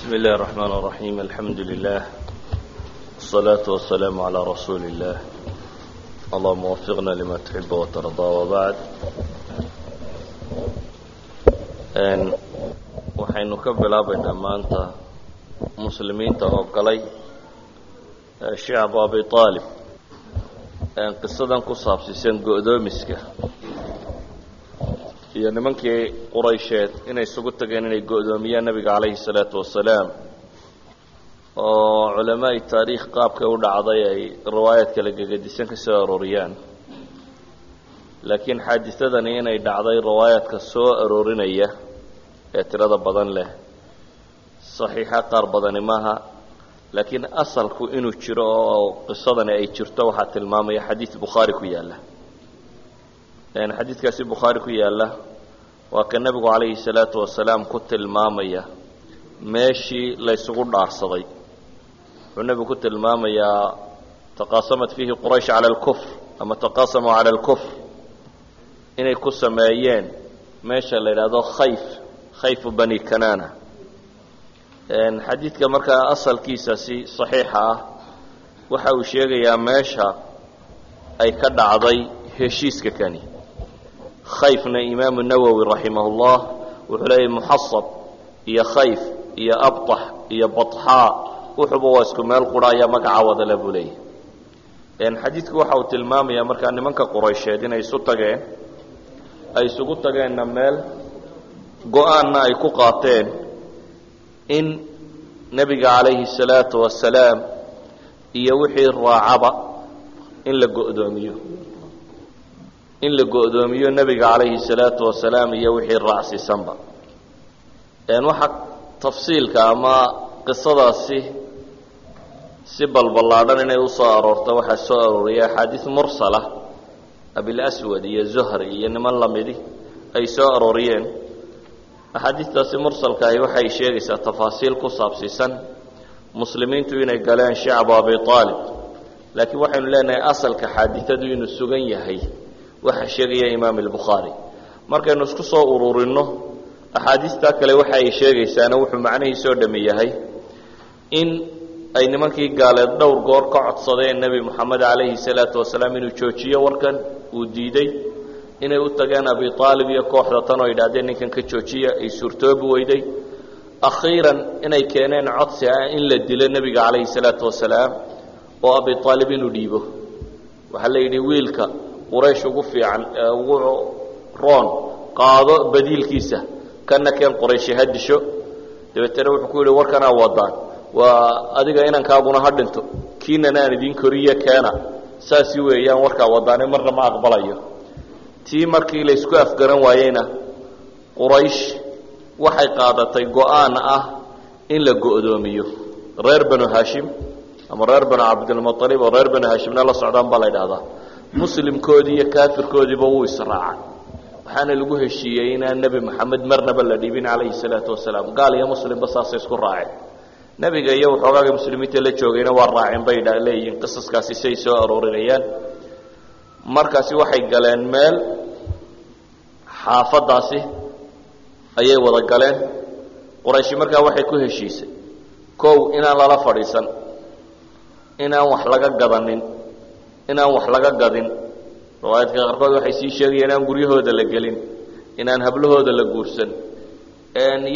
بسم الله الرحمن الرحيم الحمد لله والصلاة والسلام على رسول الله اللهم وفقنا لما تحب وترضى وبعد n waxaynu ka bilaabaynaa maanta muslimiinta oo galay shicbu abi aalib qisadan ku saabsiisan go-doomiska iyo nimankii quraysheed inay isugu tageen inay go-doomiyaan nebiga calayhi salaatu wasalaam oo culamaai taariikh qaabkay u dhacday ay riwaayaad kala gegedisan ka soo laakiin xaadisadani inay dhacday riwaayaadka soo aroorinaya ee tirada badan leh saxiixa qaar badani maaha. Laakiin asalku inuu jiro oo qisadani ay jirto waxaa tilmaamaya xadiid bukhaari ku yaalla. Xadiidkaasi bukhaari ku yaalla waa ka nebigu calayhi salaatu wasalaam ku tilmaamaya meeshii laysugu dhaarsaday. Wuxuu nebigu ku tilmaamayaa taqaasamat fiihi quraysh cala alkufr ama taqaasamuu cala alkufr inay ku sameeyeen meesha la yidhaahdo khayf khayfu bani kanana xadiidka markaa asalkiisa si saxiixa ah waxa uu sheegayaa meesha ay ka dhacday heshiiska kani khayfna imaamu nawowi raximah ullah wuxuu leeyahy muxasab iyo khayf iyo abtax iyo badxaa uxuba waa isku meel qura ayaa magaca wadale buu leeyahay xadiidku waxa uu tilmaamayaa markaa nimanka quraysheed inay isu tageen ay isugu tageenna meel go'aanna ay ku qaateen in nebiga calayhi salaatu wasalaam iyo wixii raacaba in la go'doomiyo in la go-doomiyo nebiga calayhi الsalaatu wasalaam iyo wixii raacsiisanba. Waxa tafsiilka ama qisadaasi si balballaadhan inay u soo aroorto waxaa soo arooriyay axaadiis mursala abilaswad iyo zuhri iyo niman lamidi ay soo arooriyeen. Axaadiistaasi mursalkaahi waxay sheegaysaa tafaasiil ku saabsiisan muslimiintu inay galeen shicbu abi aalib laakiin waxaynu leenahay asalka xaaditadu inuu sugan yahay waxa sheegaya imaam albukhaari markaynu isku soo ururinno axaadiistaa kale waxa ay sheegaysaana wuxuu macnihiisoo dhami yahay in ay nimankii gaaleed dhowr goor ka codsadeen nebi moxamed calayhi salaatu wasalaam inuu joojiyo warkan uu diiday inay u tageen abi aalib iyo kooxda tan oo yidhahdeen ninkan ka joojiya ay suurtoobi weyday. Akhiiran inay keeneen codsi ah in la dilo nebiga calayhi salaatu wasalaam oo abi aalib inuu dhiibo. Waxaa la yidhi wiilka quraysh ugu fiican ugu roon qaado badiilkiisa. Kana keen qurayshi ha disho. Dabeetana wuxuu ku yidhi warkanaa wadaan waa adiga inankaaguna ha dhinto. Kiinan aan idiin koriye keena. Saasi weeyaan warkaa wadaane marna ma aqbalayo. Tii markii la isku afgaran waayeyna quraysh waxay qaadatay go'aan ah in la go-doomiyo. Reer banu haashim ama reer banu cabdilmualib oo reer banu haashimna la socdaan baa la ydhahdaa muslimkoodii iyo kaafirkoodiiba wuu israacay. Waxaana lagu heshiiyey inaan nebi moxamed marnaba la dhiibin calayhi salaatu wasalaam. Gaal iyo muslimba saasay isku raaceen. Nebiga iyo waxoogaaga muslimiinta la joogayna waa raaceen bay leeyihiin. Qisaskaasi siay soo aroorinayaan markaasi waxay galeen meel. Xaafadaasi ayay wada galeen. Qurayshi markaa waxay ku heshiisay kow inaan lala fadhiisan inaan wax laga gadanin inaan wax laga gadin. Riwaayadka qaarkood waxay sii sheegayeen inaan guryahooda la gelin inaan hablahooda la guursan.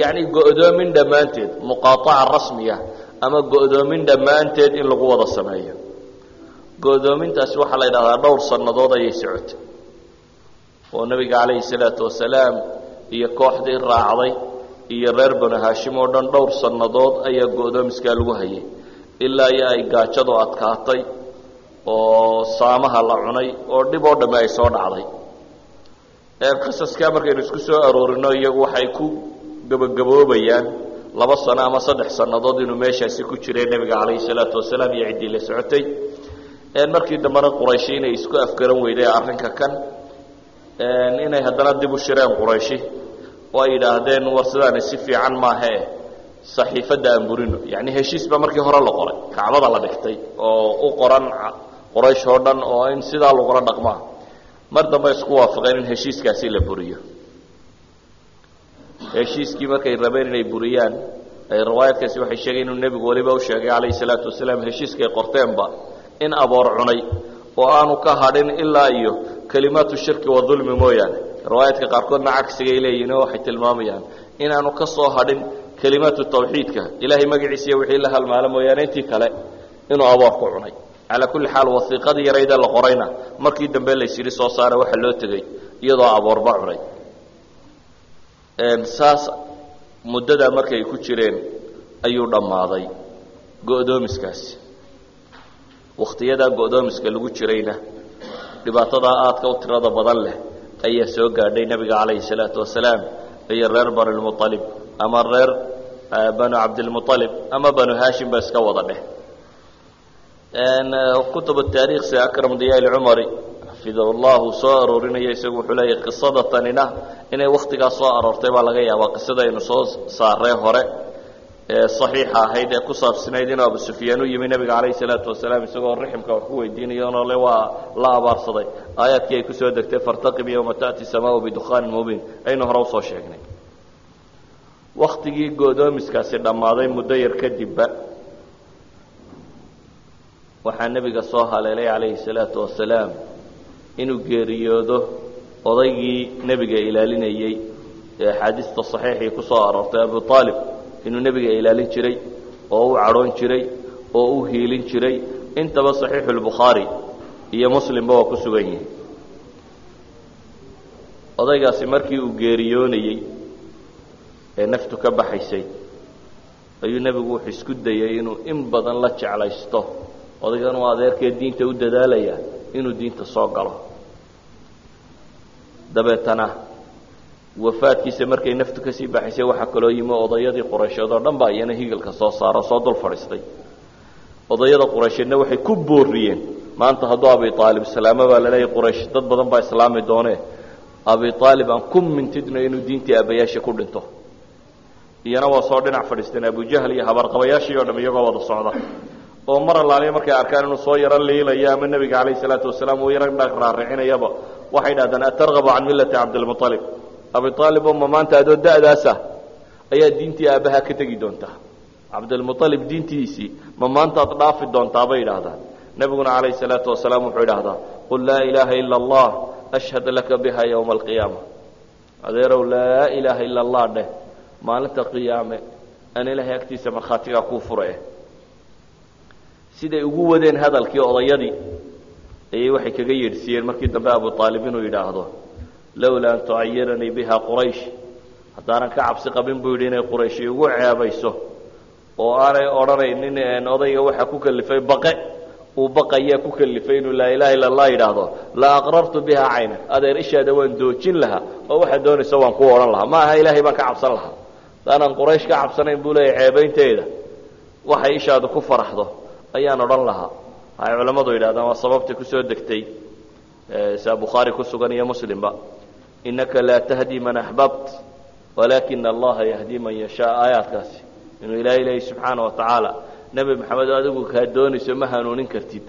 Yacni go-doomin dhammaanteed muqaaaca rasmiya ama go-doomin dhammaanteed in lagu wada sameeyo. Go-doomintaasi waxaa la yidhahdaa dhowr sannadood ayay socotay. Oo nebiga calayhi salaatu wasalaam iyo kooxdii raacday iyo reer banu haashim oo dhan dhowr sannadood ayaa go-doomiskaa lagu hayay ilaa iyo ay gaajadu adkaatay oo saamaha la cunay oo dhib oo dhamme ay soo dhacday. Qisaskaa markaynu isku soo aroorino iyagu waxay ku gebagaboobayaan laba sano ama saddex sannadood inuu meeshaasi ku jiray nebiga calayhi salaatu wasalaam iyo ciddii la socotay. Markii dambena qurayshi inay isku afgaran weyday arrinka kan inay haddana dib u shireen qurayshi oo ay yidhaahdeen war sidaani si fiican maahee saxiifadda aan burino. Yacni heshiis baa markii hore la qoray kacbada la dhigtay oo u qoran quraysh oo dhan oo in sidaa lagula dhaqmaa mar dambe isku waafaqeen in heshiiskaasi la buriyo. Heshiiskii markay rabeen inay buriyaan riwaayadkaasi waxay sheegayen inuu nebigu weliba u sheegay calayhi salaatu wasalaam heshiiskay qorteenba in aboor cunay oo aanu ka hadhin ilaa iyo kelimaatu shirki wa dulmi mooyaane. Riwaayaadka qaarkoodna cagsigay leeyihiin waxay tilmaamayaan inaanu ka soo hadhin kelimaatu tawxiidka. Ilaahay magaciisa iyo wixii la halmaalo mooyaane intii kale inuu aboor ku cunay calaa kulli xaal wasiiqadii yarayda la qorayna. Markii dambe laysyidhi soo saara waxa loo tegey iyadoo aboorba cunay saas muddadaa markay ku jireen ayuu dhammaaday go'doomiskaasi. Go'doomiska lagu jirayna dhibaatadaa aadka u tirada badan leh ayaa soo gaadhay nebiga calayhi salaatu wasalaam iyo reer banulmualib ama reer banu cabdilmualib ama banu haashim ba iska wada dheh kutub taariikh si akram diya lcumari xafidahu llahu soo aroorinaya isagu wuxuu leeyahy qisada tanina inay wakhtigaas soo aroortay baa laga yaabaa qisada aynu soo saaree hore. Ee saxiixa ahayd ee ku saabsanayd inuu abu sufyaan u yimi nebiga calayhi salaatu wasalaam isagoo riximka wax ku weydiinayo onoo le waa la abaarsaday. Aayaadkii ay ku soo degtay fartaqib yowma ta'ti samaau bidukhaanin mubiin. Aynu hore u soo sheegnay. Waktigii go'doomiskaasi dhammaaday muddo yar kadibba waxaa nebiga soo haleelay calayhi salaatu wasalaam inuu geeriyoodo odaygii nebiga ilaalinayey ee axaadiista saxiixii ku soo aroortay abu aalib inuu nebiga ilaalin jiray oo u cadhoon jiray oo u hiilin jiray. Intaba saxiixu lbukhaari iyo muslimba waa ku sugan yihiin odaygaasi markii uu geeriyoonayey ee naftu ka baxaysay ayuu nebigu wuxuu isku dayey inuu in badan la jeclaysto odaygan uu adeerkee diinta u dadaalaya inuu diinta soo galo. Dabeetana wafaadkiisa markay naftu ka sii baxaysay waxaa kaloo yimi odayadii quraysheed oo dhan baa iyana higalka soo saaro soo dul fadhiistay. Odayada quraysheedna waxay ku booriyeen. Maanta hadduu abi aalib islaamo baa laleeyahy quraysh dad badan baa islaami doonee abi aalib aan ku mintidno inuu diintii aabayaasha ku dhinto. Iyana waa soo dhinac fadhiisteen abujahl iyo habarqabayaashii oo dham iyagoo wada socda oo mar allaaliya markay arkaan inuu soo yaro liilayo ama nebiga calayhi salaatu wasalaam uu yaro raaricinayaba waxay dhahdeen atargabu can millati cabdilmualib abi aalib oo ma maanta adoo da'daasa ayaa diintii aabbaha ka tegi doontaa cabdilmualib diintiisii ma maantaad dhaafi doontaa? bay idhaahdaan nebiguna calayhi salaatu wasalaam wuxuu idhaahdaa qul laa ilaaha ila allah ashhad laka biha yowma alqiyaama. Adeerow laa ilaaha ila allah dheh maalinta qiyaame aan ilaahay agtiisa markhaatigaa kuu fura eh siday ugu wadeen hadalkii odayadii ayay waxay kaga yeedhsiiyeen markii dambe abu aalib inuu yidhaahdo lowlaa an tucayiranii biha quraysh. Haddaanan ka cabsi qabin buu yidhi inay quraysh igu ceebayso oo aanay odhanaynin odayga waxaa ku kalifay baqe uu baqayaa ku kalifay inuu laa ilaha illa allah yidhaahdo la aqrartu biha caynak adeer ishaada waan doojin lahaa oo waxaad doonaysa waan ku odhan lahaa ma aha ilaahay baan ka cabsan lahaa. Hadaanan quraysh ka cabsanayn buu leeyahy ceebaynteeda waxay ishaadu ku faraxdo ayaan odhan lahaa. Waxay culammadu yidhahdaan waa sababtay ku soo degtay sia bukhaari ku sugan iyo muslimba inaka laa tahdi man axbabt walaakina allaha yahdi man yashaa aayaadkaasi. Inuu ilaahay leeyay subxaana wa tacaala nebi maxamed adigu kaa doonayso ma hanuunin kartid.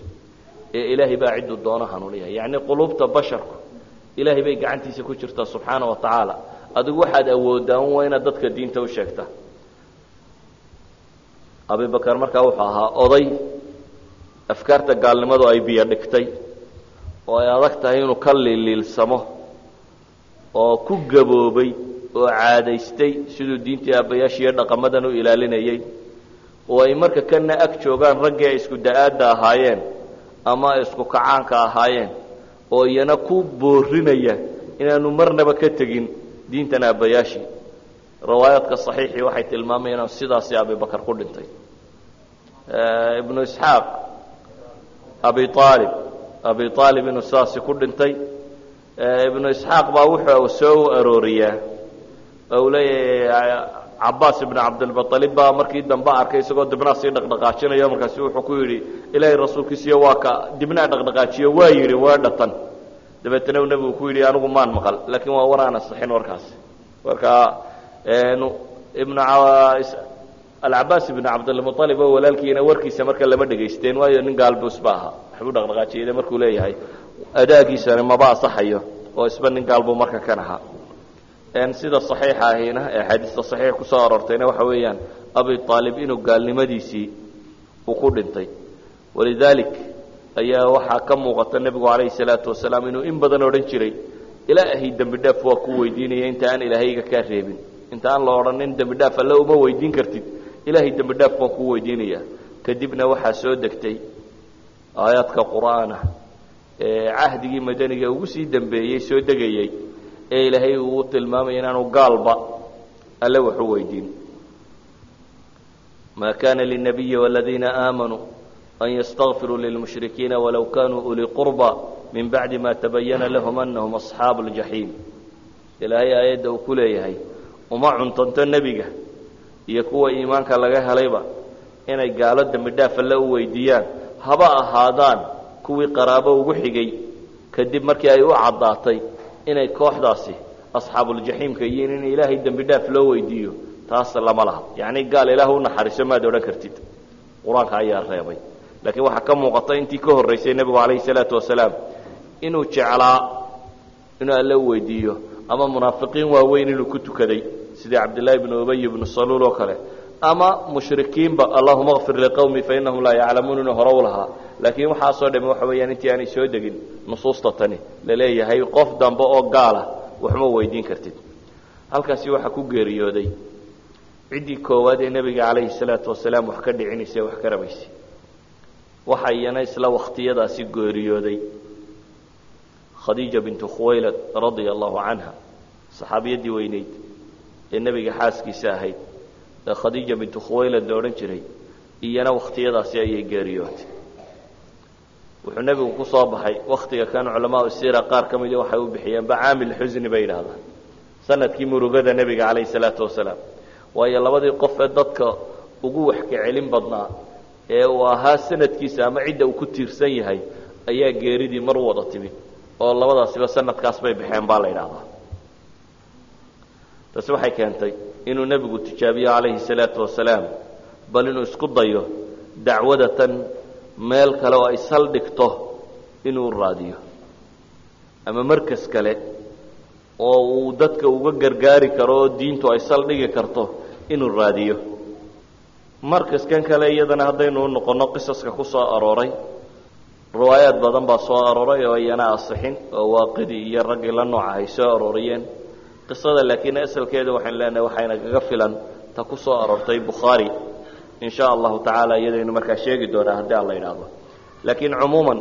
Ee ilaahay baa cidduu doono hanuuniya yacni quluubta basharku ilaahay bay gacantiisa ku jirtaa subxaana wa tacaala. Adigu waxaad awooddaa waa inaad dadka diinta u sheegta. Abibakar markaa wuxuu ahaa oday afkaarta gaalnimadu ay biyo dhigtay oo ay adag tahay inuu ka liiliilsamo oo ku gaboobay oo caadaystay siduu diintii aabbayaashiiyo dhaqamadan u ilaalinayey oo ay marka kana ag joogaan raggii ay isku da'aadda ahaayeen ama ay isku kacaanka ahaayeen oo iyana ku boorinaya inaanu marnaba ka tegin diintan aabbayaashii riwaayaadka saxiixii waxay tilmaamayaan sidaasi abibakar ku dhintay. Ibnu isxaaq abi aalib abi aalib inuu sidaasi ku dhintay. Ibnu isxaaq baa wuxuu soo arooriyaa. Oo uu leeyahay cabaas ibnu cabdilmualib baa markii dambe arkay isagoo dibnaa sii dhaqdhaqaajinayo markaasi wuxuu ku yidhi ilaahay rasuulkiisiyo waa ka dibnaa dhaqdhaqaajiyo waa yidhi waa dhatan. Dabeetana uu nebigu ku yidhi anigu maan maqal. Laakiin waa war aan asixin warkaasi marka ibnu alcabaas ibnu cabdilmualib oo walaalkiina warkiisa marka lama dhegaysteen waayo nin gaalbuus ba aha waxbuu markuu leeyahay adaagiisani maba asaxayo oo isba nin gaal marka kan ahaa sida saxiixa ahina ee axaadiista saxiix ku soo aroortayna waxa weeyaan abi aalib inuu gaalnimadiisii uu ku dhintay. Walidaalik ayaa waxaa ka muuqata nebigu calayhi salaatu wasalaam inuu in badan odhan jiray ilaahay dembi dhaaf waa ku weydiinaya inta aan ilaahayga kaa reebin. Inta aan la odhanin dembi dhaaf uma weydiin kartid ilaahay dembi baan kuu weydiinayaa. Kadibna waxaa soo degtay aayaadka qur'aana ee cahdigii madaniga ugu sii dambeeyey soo degayey ee ilaahay uu tilmaamaya inaanu gaalba alle waxu weydiin. Ma kana linabiyi waladiina aamanuu an yastakfiruu lilmushrikiina walow kanuu ulii qurba min bacdi ma tabayana lahum anahum asxaabu ljaxiim ilaahay aayadda uu ku leeyahay uma cuntanto nebiga iyo kuwa iimaanka laga helayba inay gaalo dembi dhaaf alle u weydiiyaan haba ahaadaan kuwii qaraabo ugu xigay kadib markii ay u caddaatay inay kooxdaasi asxaabuljaxiimka yihiin in ilaahay dembi dhaaf loo weydiiyo taas lama laha. Yacni gaal ilaah u naxariiso maad odhan kartid. Qur'aanka ayaa reebay. Laakiin waxaa ka muuqata intii ka horraysay nebigu calayhi salaatu wasalaam inuu jeclaa inuu alle weydiiyo ama munaafiqiin waaweyn inuu ku tukaday sidii cabdillaahi bnu ubay bnu saluul oo kale ama mushrikiinba allahuma kfir liqowmi fainahum laa yaclamuun inuu hore u lahaa. Laakiin waxaasoo dhami waxa weeyaan intii aanay soo degin nusuusta tani la leeyahay qof dambe oo gaala waxma weydiin kartid. Halkaasi waxaa ku geeriyooday. Ciddii koowaad ee nebiga calayhi salaatu wasalaam wax ka dhicinaysa wax ka rabaysay. Waxa iyana isla wakhtiyadaasi geeriyooday. Khadiija bintu khuwaylad radia allahu canha saxaabiyaddii weyneyd ee nebiga xaaskiisa ahayd. Ee khadiija bintu khuwaylad la odhan jiray iyana wakhtiyadaasi ayay geeriyootay wuxuu nebigu ku soo baxay wakhtiga kan culamaau sira qaar ka midi waxay u bixiyeen bacaamil xusni bay yidhaahdaan. Sanadkii murugada nebiga calayhi salaatu wasalaam. Waayo labadii qof ee dadka ugu waxka celin badnaa ee uu ahaa sanadkiisa ama cidda uu ku tiirsan yahay ayaa geeridii mar wada timid oo labadaasiba sanadkaas bay baxeen baa la yidhaahdaa taasi waxay keentay inuu nebigu tijaabiyo calayhi salaatu wasalaam bal inuu isku dayo dacwadatan meel kale oo ay saldhigto inuu raadiyo. Ama markas kale oo uu dadka uga gargaari karo oo diintu ay saldhigi karto inuu raadiyo. Markaskan kale iyadana haddaynu noqonno qisaska ku soo arooray. Riwaayaad badan baa soo arooray oo iyana asixin oo waaqidii iyo raggii la nooca ay soo arooriyeen qisada laakiin asalkeeda waxaynu leenahay waxayna kaga filan ta ku soo aroortay bukhaari in sha allahu tacaala iyadaynu markaa sheegi doonaa haddii aan la laakiin cumuuman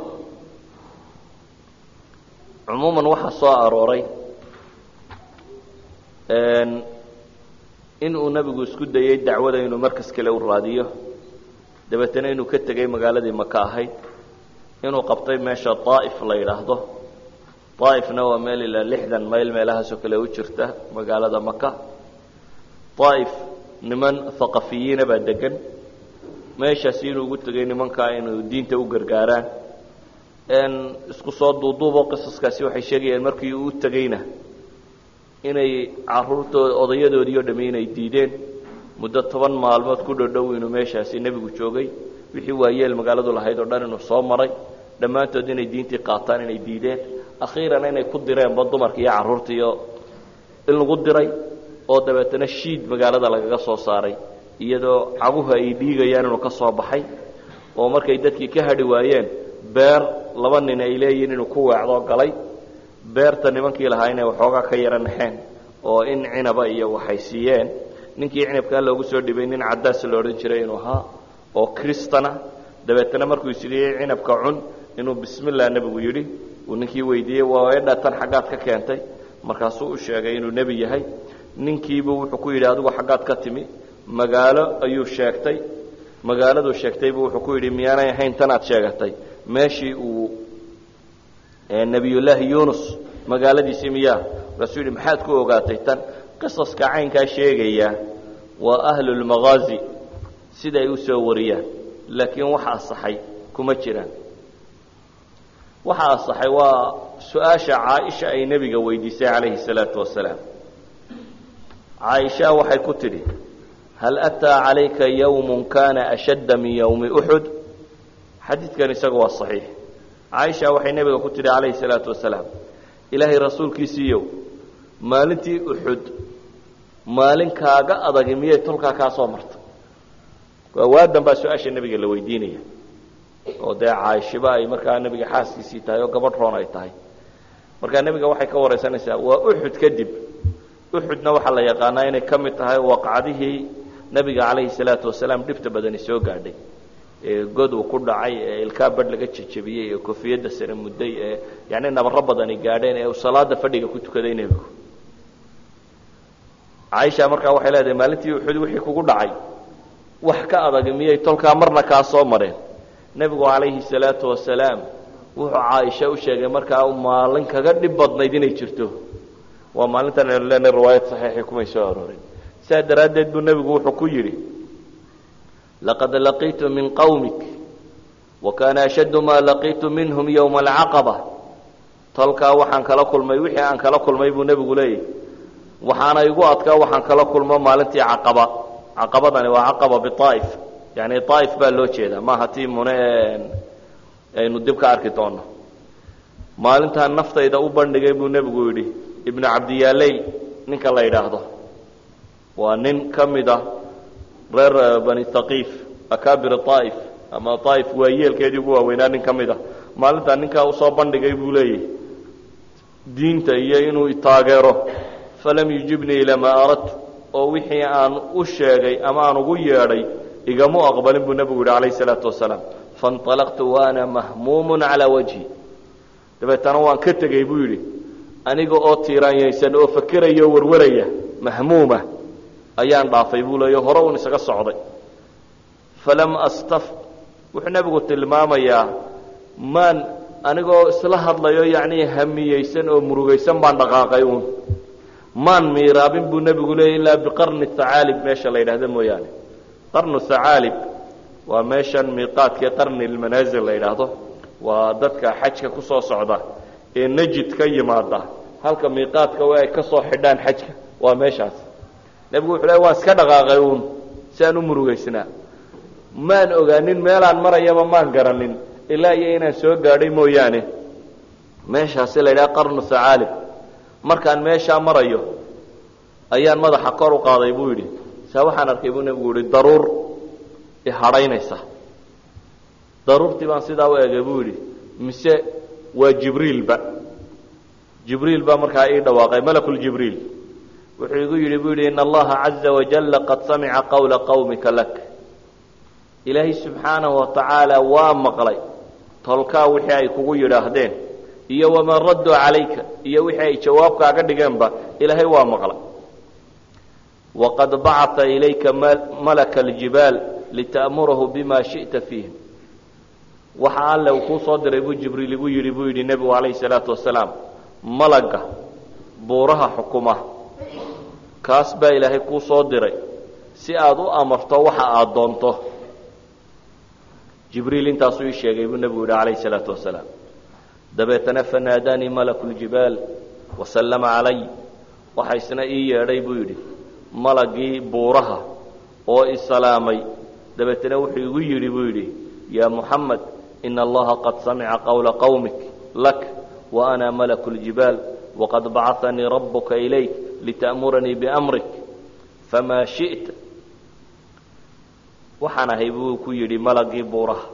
cumuuman waxaa soo arooray in uu nebigu isku dayey dacwada inuu markas kale u raadiyo. Dabeetana inuu ka tegey magaaladii maka ahayd inuu qabtay meesha daa'if la yidhaahdo daa'ifna waa meel ilaa lixdan mayl meelahaasoo kale u jirta magaalada maka daa'if niman haqafiyiina baa degan meeshaasi inuu ugu tegey nimankaa inuu diinta u gargaaraan. Isku soo duuduubo qisaskaasi waxay sheegayaan markii uu u tegeyna inay caruurtooda odayadoodii o dhami inay diideen. Muddo toban maalmood ku dhodhow inuu meeshaasi nebigu joogay. Wixii waayeel magaaladu lahayd oo dhan inuu soo maray. Dhammaantood inay diintii qaataan inay diideen akhiiran inay ku direenba dumarka iyo carruurta iyo in lagu diray oo dabeetana shiid magaalada lagaga soo saaray iyadoo caguhu ay dhiigayaan inuu ka soo baxay oo markay dadkii ka hadhi waayeen beer laba nin ay leeyihiin inuu ku weecdoo galay beerta nimankii lahaa inay waxoogaa ka yaro naxeen oo in cinaba iyo waxay siiyeen. Ninkii cinabkaa loogu soo dhibay nin cadaas la odhan jiray inuu ahaa oo kristana dabeetana markuu isyidhi cinabka cun inuu bismillah nebigu yidhi uu ninkii weydiiyey waa edhatan xaggaad ka keentay. Markaasuu u sheegay inuu nebi yahay. Ninkiibu wuxuu ku yidhi adigu xaggaad ka timi. Magaalo ayuu sheegtay. Magaaladuu sheegtaybu wuxuu ku yidhi miyaanay ahayn tanaad sheegatay. Meeshii uu nebiyullaahi yunus magaaladiisii miyaa markaasuu yidhi maxaad ku ogaatay tan? Qisaska caynkaa sheegaya waa ahlulmaqaazi sida ay u soo wariyaan. Laakiin waxa asaxay kuma jiraan waxa asaxay waa su'aasha caaisha ay nebiga weydiisay calayhi salaatu wasalaam. Caaisha waxay ku tidhi hal ataa calayka yawm kana ashadda min yowmi uxud xadiidkan isaga waa saxiix. Caaisha waxay nebiga ku tidhi calayhi salaatu wasalaam ilaahay rasuulkiisiiyow maalintii uxud maalin kaaga adagi miyay tolkaa kaa soo martay? Waa waadan baa su'aasha nebiga la weydiinaya oo dee caaishiba ay markaa nebiga xaaskiisii tahay oo gabadh roon ay tahay. Markaa nebiga waxay ka waraysanaysaa waa uxud kadib. Uxudna waxaa la yaqaanaa inay ka mid tahay waqcadihii nebiga calayhi salaatu wasalaam dhibta badani soo gaadhay. Ee god uu ku dhacay ee ilkaa badh laga jejebiyey ee kofiyadda sare mudday ee yacni nabaro badani gaadheen ee uu salaada fadhiga ku tukaday nebigu. Caaisha markaa waxay leedahay maalintii uxud wixii kugu dhacay wax ka adag miyay tolkaa marna kaa soo mareen nebigu calayhi salaatu wasalaam wuxuu caaisha u sheegay markaa maalin kaga dhib badnayd inay jirto. Waa maalintan aynu leenahay riwaayad saxiixii kumay soo aroorin. Sidaa daraaddeed buu nebigu wuxuu ku yidhi laqad laqiitu min qawmik wa kaana ashaddu maa laqiitu minhum yowma alcaqaba. Tolkaa waxaan kala kulmay wixii aan kala kulmay buu nebigu leeyahy waxaana igu adkaa waxaan kala kulmo maalintii caqaba. Caqabadani waa caqaba biaaif yani aaif baa loo jeedaa. Maaha tii mune aynu dib ka arki doono maalintaan naftayda u bandhigay buu nebigu yidhi ibnu cabdiyaaley ninka la yidhaahdo. Waa nin ka mid a reer bani haqiif akaabir aaif ama aaif waa ugu waaweynaa nin ka mid a maalintaan ninkaa u soo bandhigay buu leeyahy diinta iyo inuu taageero. Falam yujibnii ilaa maa aradtu. Oo wixii aan u sheegay ama aan ugu yeedhay igamu aqbalin buu nebigu yidhi calayh salaatu wasalaam fainطalaqtu waana mahmuumun calaa wajhi. Dabeetana waan ka tegey buu yidhi aniga oo tiiraanyaysan oo fakeraya oo warwaraya mahmuuma. Ayaan dhaafay buu leeya hore un isaga socday. Falam astaf wuxuu nebigu tilmaamayaa maan anigoo isla hadlayo yacnii hamiyeysan oo murugaysan baan dhaqaaqay uun. Maan miiraabin buu nebigu leeyay ilaa biqarni hacaalib meesha la yidhaahda mooyaane qarnu hacaalib waa meeshan miiqaadkii qarni lmanaasil la yidhaahdo. Waa dadka xajka ku soo socda ee najid ka yimaada. Halka miiqaadka ay ka soo xidhaan xajka. Waa meeshaas. Nebigu wuxuu le waan iska dhaqaaqay uun. Si aan u murugaysnaa. Maan ogaanin meelaan marayaba maan garanin. Ilaa iyo inaan soo gaadhay mooyaane. Meeshaasi la yidhaha qarnu hacaalib markaan meeshaa marayo ayaan madaxa kor u qaaday buu yidhi saa waxaan arkay buu nebigu yihi daruur ihadhaynaysa daruurtii baan sidaa u egay buu yidhi mise waa jibriilba jibriil baa markaa ii dhawaaqay malakuljibriil wuxuu igu yidhi buu yidhi in allaha caza wajalla qad samica qawla qawmika lak. Ilaahay subxaanahu watacaala waa maqlay tolkaa wixii ay kugu yidhaahdeen iyo wamaa radduu calayka iyo wixii ay jawaabkaaga dhigeenba ilaahay waa maqlay waqad bacata ilayka malaka aljibaal lita'murahu bima shi'ta fiihim waxa alle uu kuu soo diray buu jibriil igu yidhi buu yidhi nebigu calayhi salaatu wasalaam malagga buuraha xukuma kaas baa ilaahay kuu soo diray si aada u amarto waxa aada doonto jibriil intaasuu ii sheegay buu nebigu yidhi calayhi salaatu wasalaam dabeetana fanaadaanii malaku ljibaal wasallama calay waxa isna ii yeedhay buu yidhi malagii buuraha oo isalaamay dabeetana wuxuu igu yidhi buu yidhi yaa muxamed ina allaha qad samica qawla qawmik lak wa ana malaku ljibaal waqad bacanii rabuka ilayk lita'muranii biamrik famaa shi'ta. Waxaan ahay buu ku yidhi malagii buuraha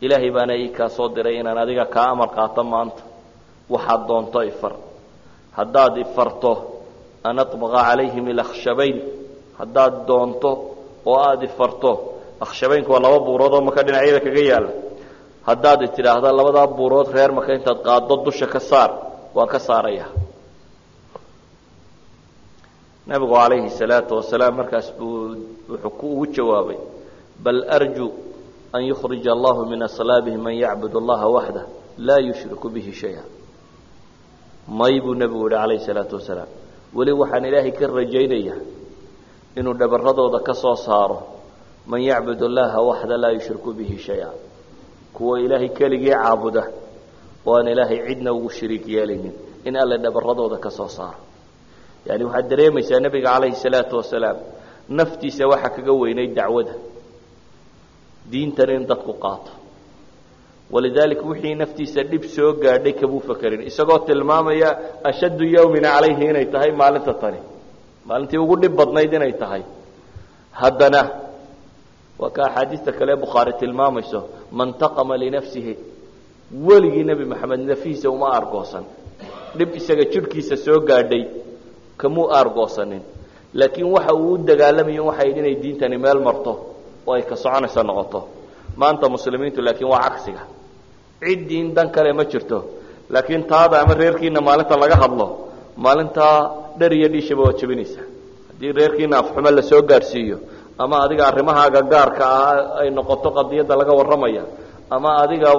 ilaahay baana ii kaa soo diray inaan adiga kaa amar qaato maanta. Waxaad doonto ifar haddaad ifarto an calayhim ilakhshabayn haddaad doonto oo aada ifarto akhshabaynku waa laba buurood oo maka dhinacyada kaga yaalla haddaad tidhaahda labadaa buurood reer maka intaad qaaddo dusha ka saar waan ka saaraya nabigu calayhi salaatu wasalaam markaas buu wuxuu ku ugu jawaabay bal arju an yukhrija allahu min aslaabihi man yacbud allaha waxda laa yushriku bihi shaya may buu nebigu yihi calayhi salaatu wasalaam weli waxaan ilaahay ka rajaynaya inuu dhabaradooda ka soo saaro. Man yacbud allaha waxda laa yushriku bihi shaya. Kuwa ilaahay keligii caabuda oo aan ilaahay cidna ugu shariik yeelaynin in alle dhabaradooda ka soo saaro. Yani waxaad dareemaysaa nebiga calayhi salaatu wasalaam naftiisa waxaa kaga weynay dacwada. Diintan in dadku qaato walidaalika wixii naftiisa dhib soo gaadhay kamuu fakerin isagoo tilmaamaya ashaddu yawmin calayhi inay tahay maalinta tani maalintii ugu dhib badnayd inay tahay haddana waa ka axaadiista kale bukhaari tilmaamayso man taqama linafsihi weligii nebi maxamed nafihiisa uma aargoosan dhib isaga jidhkiisa soo gaadhay kamuu aargoosanin laakiin waxa uu u dagaalamayo waxay inay diintani meel marto oo ay ka soconaysa noqoto maanta muslimiintu laakiin waa cagsiga cid diin dan kale ma jirto. Laakiin taada ama reerkiina maalinta laga hadlo maalintaa dhar iyo dhiishaba waa jebinaysa haddii reerkiina afxumo la soo gaadhsiiyo ama adiga arrimahaaga gaarka ah ay noqoto qadiyadda laga warramaya ama adiga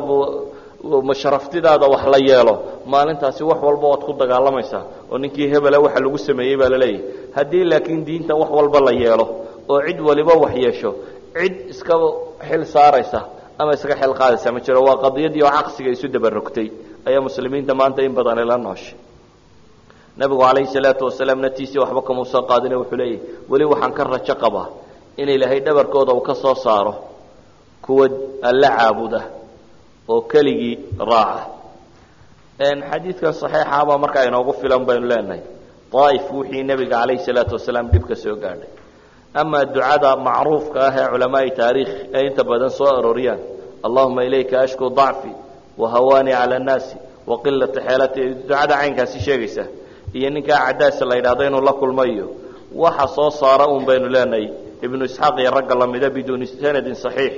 masharaftidaada wax la yeelo maalintaasi wax walba waad ku dagaalamaysaa oo ninkii hebela waxa lagu sameeyey baa la leeyahay haddii laakiin diinta wax walba la yeelo oo cid waliba wax yeesho cid iska xil saaraysa ama iskaga xil qaadaysa ma jiro. Waa qadiyadii oo caqsiga isu dabarogtay. Ayaa muslimiinta maanta in badan ila nooshay nabigu calayhi salaatu wasalaam natiisii waxba kamuusan qaadine wuxuu leeyahy weli waxaan ka rajo qabaa in ilaahay dhabarkooda uu ka soo saaro kuwa alla caabuda oo keligii raaca. Xadiidkan saxiixabaa markaa inoogu filan baynu leenahay. Daaif wixii nebiga calayhi salaatu wasalaam dhib soo gaadhay amaa ducada macruufka ah ee culamaai taariikh ay inta badan soo arooriyaan allahuma ilayka ashku dacfi wahawaani cala annaasi waqilata xeelati ducada caynkaasi sheegaysa iyo ninkaa cadaasa la yidhahdo inuu la kulmayo waxa soo saara un baynu leenahay ibnu isxaaq iyo ragga lamida biduuni sanadin saxiix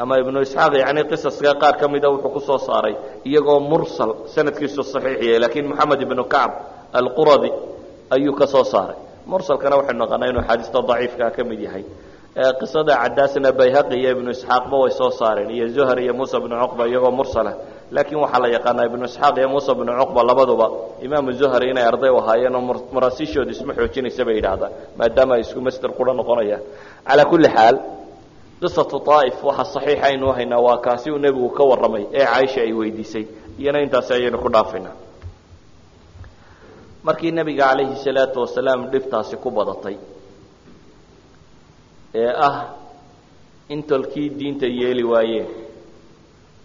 ama ibnu isxaaq yani qisaska qaar ka mida wuxuu ku saaray iyagoo mursal sanadkiisu saxiix yahay laakiin moxamed ibnu kacb alquradi ayuu ka soo saaray mursalkana waxaynu naqanaa inuu xaadiista daciifkaa ka mid yahay. Qisada cadaasna bayhaqi iyo ibnu isxaaqba way soo saareen iyo zuhar iyo muusa bnu cuqba iyagoo mursala. Laakiin waxaa la yaqaanaa ibnu isxaaq iyo muusa bnu cuqba labaduba imaamu zuhari inay arday u ahaayeen oo maraasiishooda isma xoojinaysa bay yidhaahdaan maadaama ay isku master qura noqonayaan. Calaa kulli xaal qisatu aa'if waxa saxiixa aynu haynaa waa kaasi uu nebigu ka warramay ee caaisha ay weydiisay iyana intaasi ayaynu ku dhaafaynaa markii nebiga calayhi salaatu wasalaam dhibtaasi ku badatay ee ah in tolkii diinta yeeli waayeen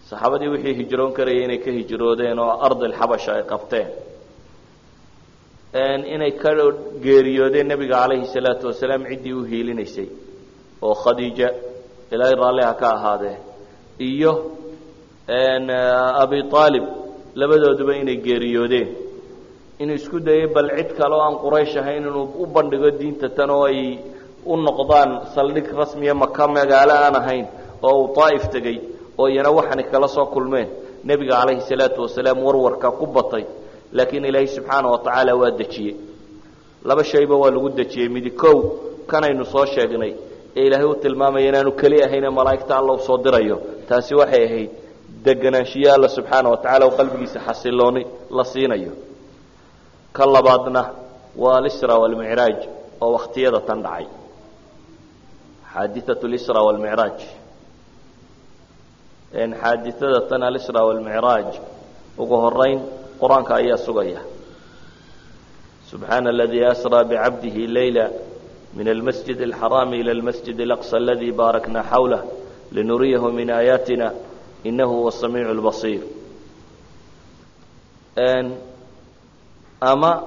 saxaabadii wixii hijroon karayay inay ka hijroodeen oo ardilxabasha ay qabteen inay ka geeriyoodeen nebiga calayhi salaatu wasalaam ciddii u hiilinaysay oo khadiija ilaahay raalliha ka ahaadee iyo abi aalib labadooduba inay geeriyoodeen inuu isku dayay bal cid kale oo aan quraysh ahayn inuu u bandhigo diinta tan oo ay u noqdaan saldhig rasmiya maka magaalo aan ahayn oo uu daa'if tegey oo iyana waxani kala soo kulmeen. Nebiga calayhi salaatu wasalaam warwarka ku batay laakiin ilaahay subxaana wa tacaala waa dejiyey. Laba shayba waa lagu dejiyey. Midi kow kanaynu soo sheegnay ee ilaahay u tilmaamaya inaanu keli ahayn ee malaa'igta alla u soo dirayo. Taasi waxay ahayd deganaanshiyo alla subxaana wa tacala oo qalbigiisa xasilooni la siinayo ka labaadna waa alisra walmicraaj oo wakhtiyada tan dhacay. Xaadiatu lisra walmicraaj xaadiada tan alisra walmicraaj ugu horeyn qur'aanka ayaa sugaya. Subxaana aladii asraa bicabdihi leyla min almasjid alxaraami ila almasjid alaqsa aladii baarakna xawlah linuriyahu min aayaatina inahu huwa samiicu lbasiir ama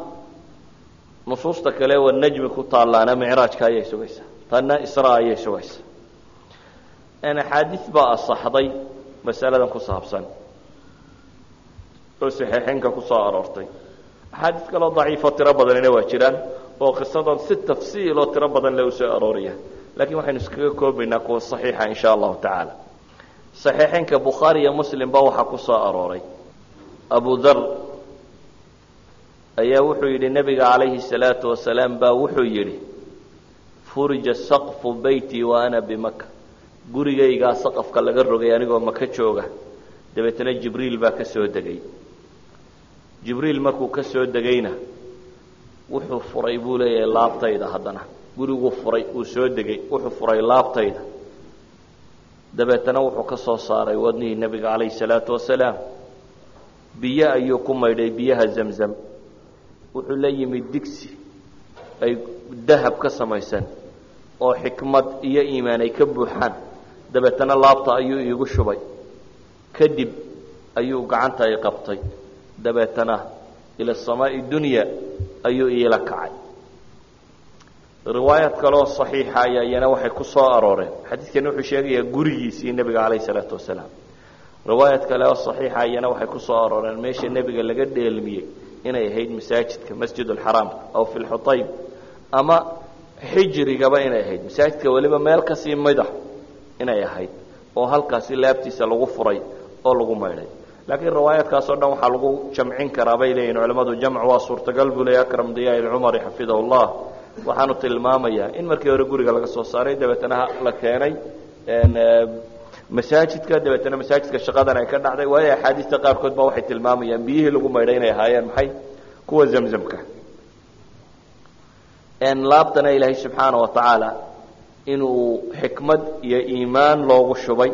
nusuusta kale waa najmi ku taallaana micraajka ayay sugaysaa tanna isra ayay sugaysaa axaadiis baa asaxday masaladan ku saabsan. Oo saxiixeynka ku aroortay. Axaadiis kaloo daciifo tiro badanina waa jiraan oo qisadan si tafsiiloo tiro badan le u soo lakiin waxaynu iskaga koobaynaa kuwa saxiixa in sha allahu tacaala. Saxiixeynka bukhaari iyo muslimba waxaa ku arooray. Abu dar ayaa wuxuu yidhi nebiga calayhi salaatu wasalaam baa wuxuu yidhi furija saqfu beyti wa ana bimaka gurigaygaa saqafka laga rogay anigoo maka jooga dabeetana jibriil baa ka soo degay. Jibriil markuu ka soo degayna wuxuu furay buu leeyahay laabtayda haddana. Guriguu furay uu soo degay wuxuu furay laabtayda. Dabeetana wuxuu ka soo saaray wadnihii nebiga calayhi salaatu wasalaam. Biyo ayuu ku maydhay biyaha zamzam wuxuu la yimid digsi. Ay dahab ka samaysan oo xikmad iyo iimaan ay ka buuxaan. Dabeetana laabta ayuu iigu shubay. Kadib ayuu gacanta i qabtay. Dabeetana ila samaa'i dunya ayuu iila kacay. Riwaayad kaleoo saxiixa ayaa iyana waxay ku soo arooreen. Xadiidkani wuxuu sheegayaa gurigiisii nebiga calayhi salaatu wasalaam. Riwaayad kale oo saxiixa iyana waxay ku soo arooreen meesha nebiga laga dheelmiyey inay ahayd masaajidka masjid alxaraamka aw fi lxutayb ama xijrigaba inay ahayd. Masaajidka weliba meel ka sii midax inay ahayd oo halkaasi laabtiisa lagu furay oo lagu maydhay. Laakiin riwaayaadkaasoo dhan waxaa lagu jamcin karaa bay leeyihiin culimmadu jamc waa suurtagal buu leey akram diyaa ilcumari xafidahu llah waxaanu tilmaamayaa in markii hore guriga laga soo saaray dabeetana la keenay masaajidka dabeetana masaajidka shaqadan ay ka dhacday waayo axaadiista qaarkood ba waxay tilmaamayaan biyihii lagu maydhay inay ahaayeen maxay? Kuwa zamzamka. Laabtana ilaahay subxaana wa tacaala inuu xikmad iyo iimaan loogu shubay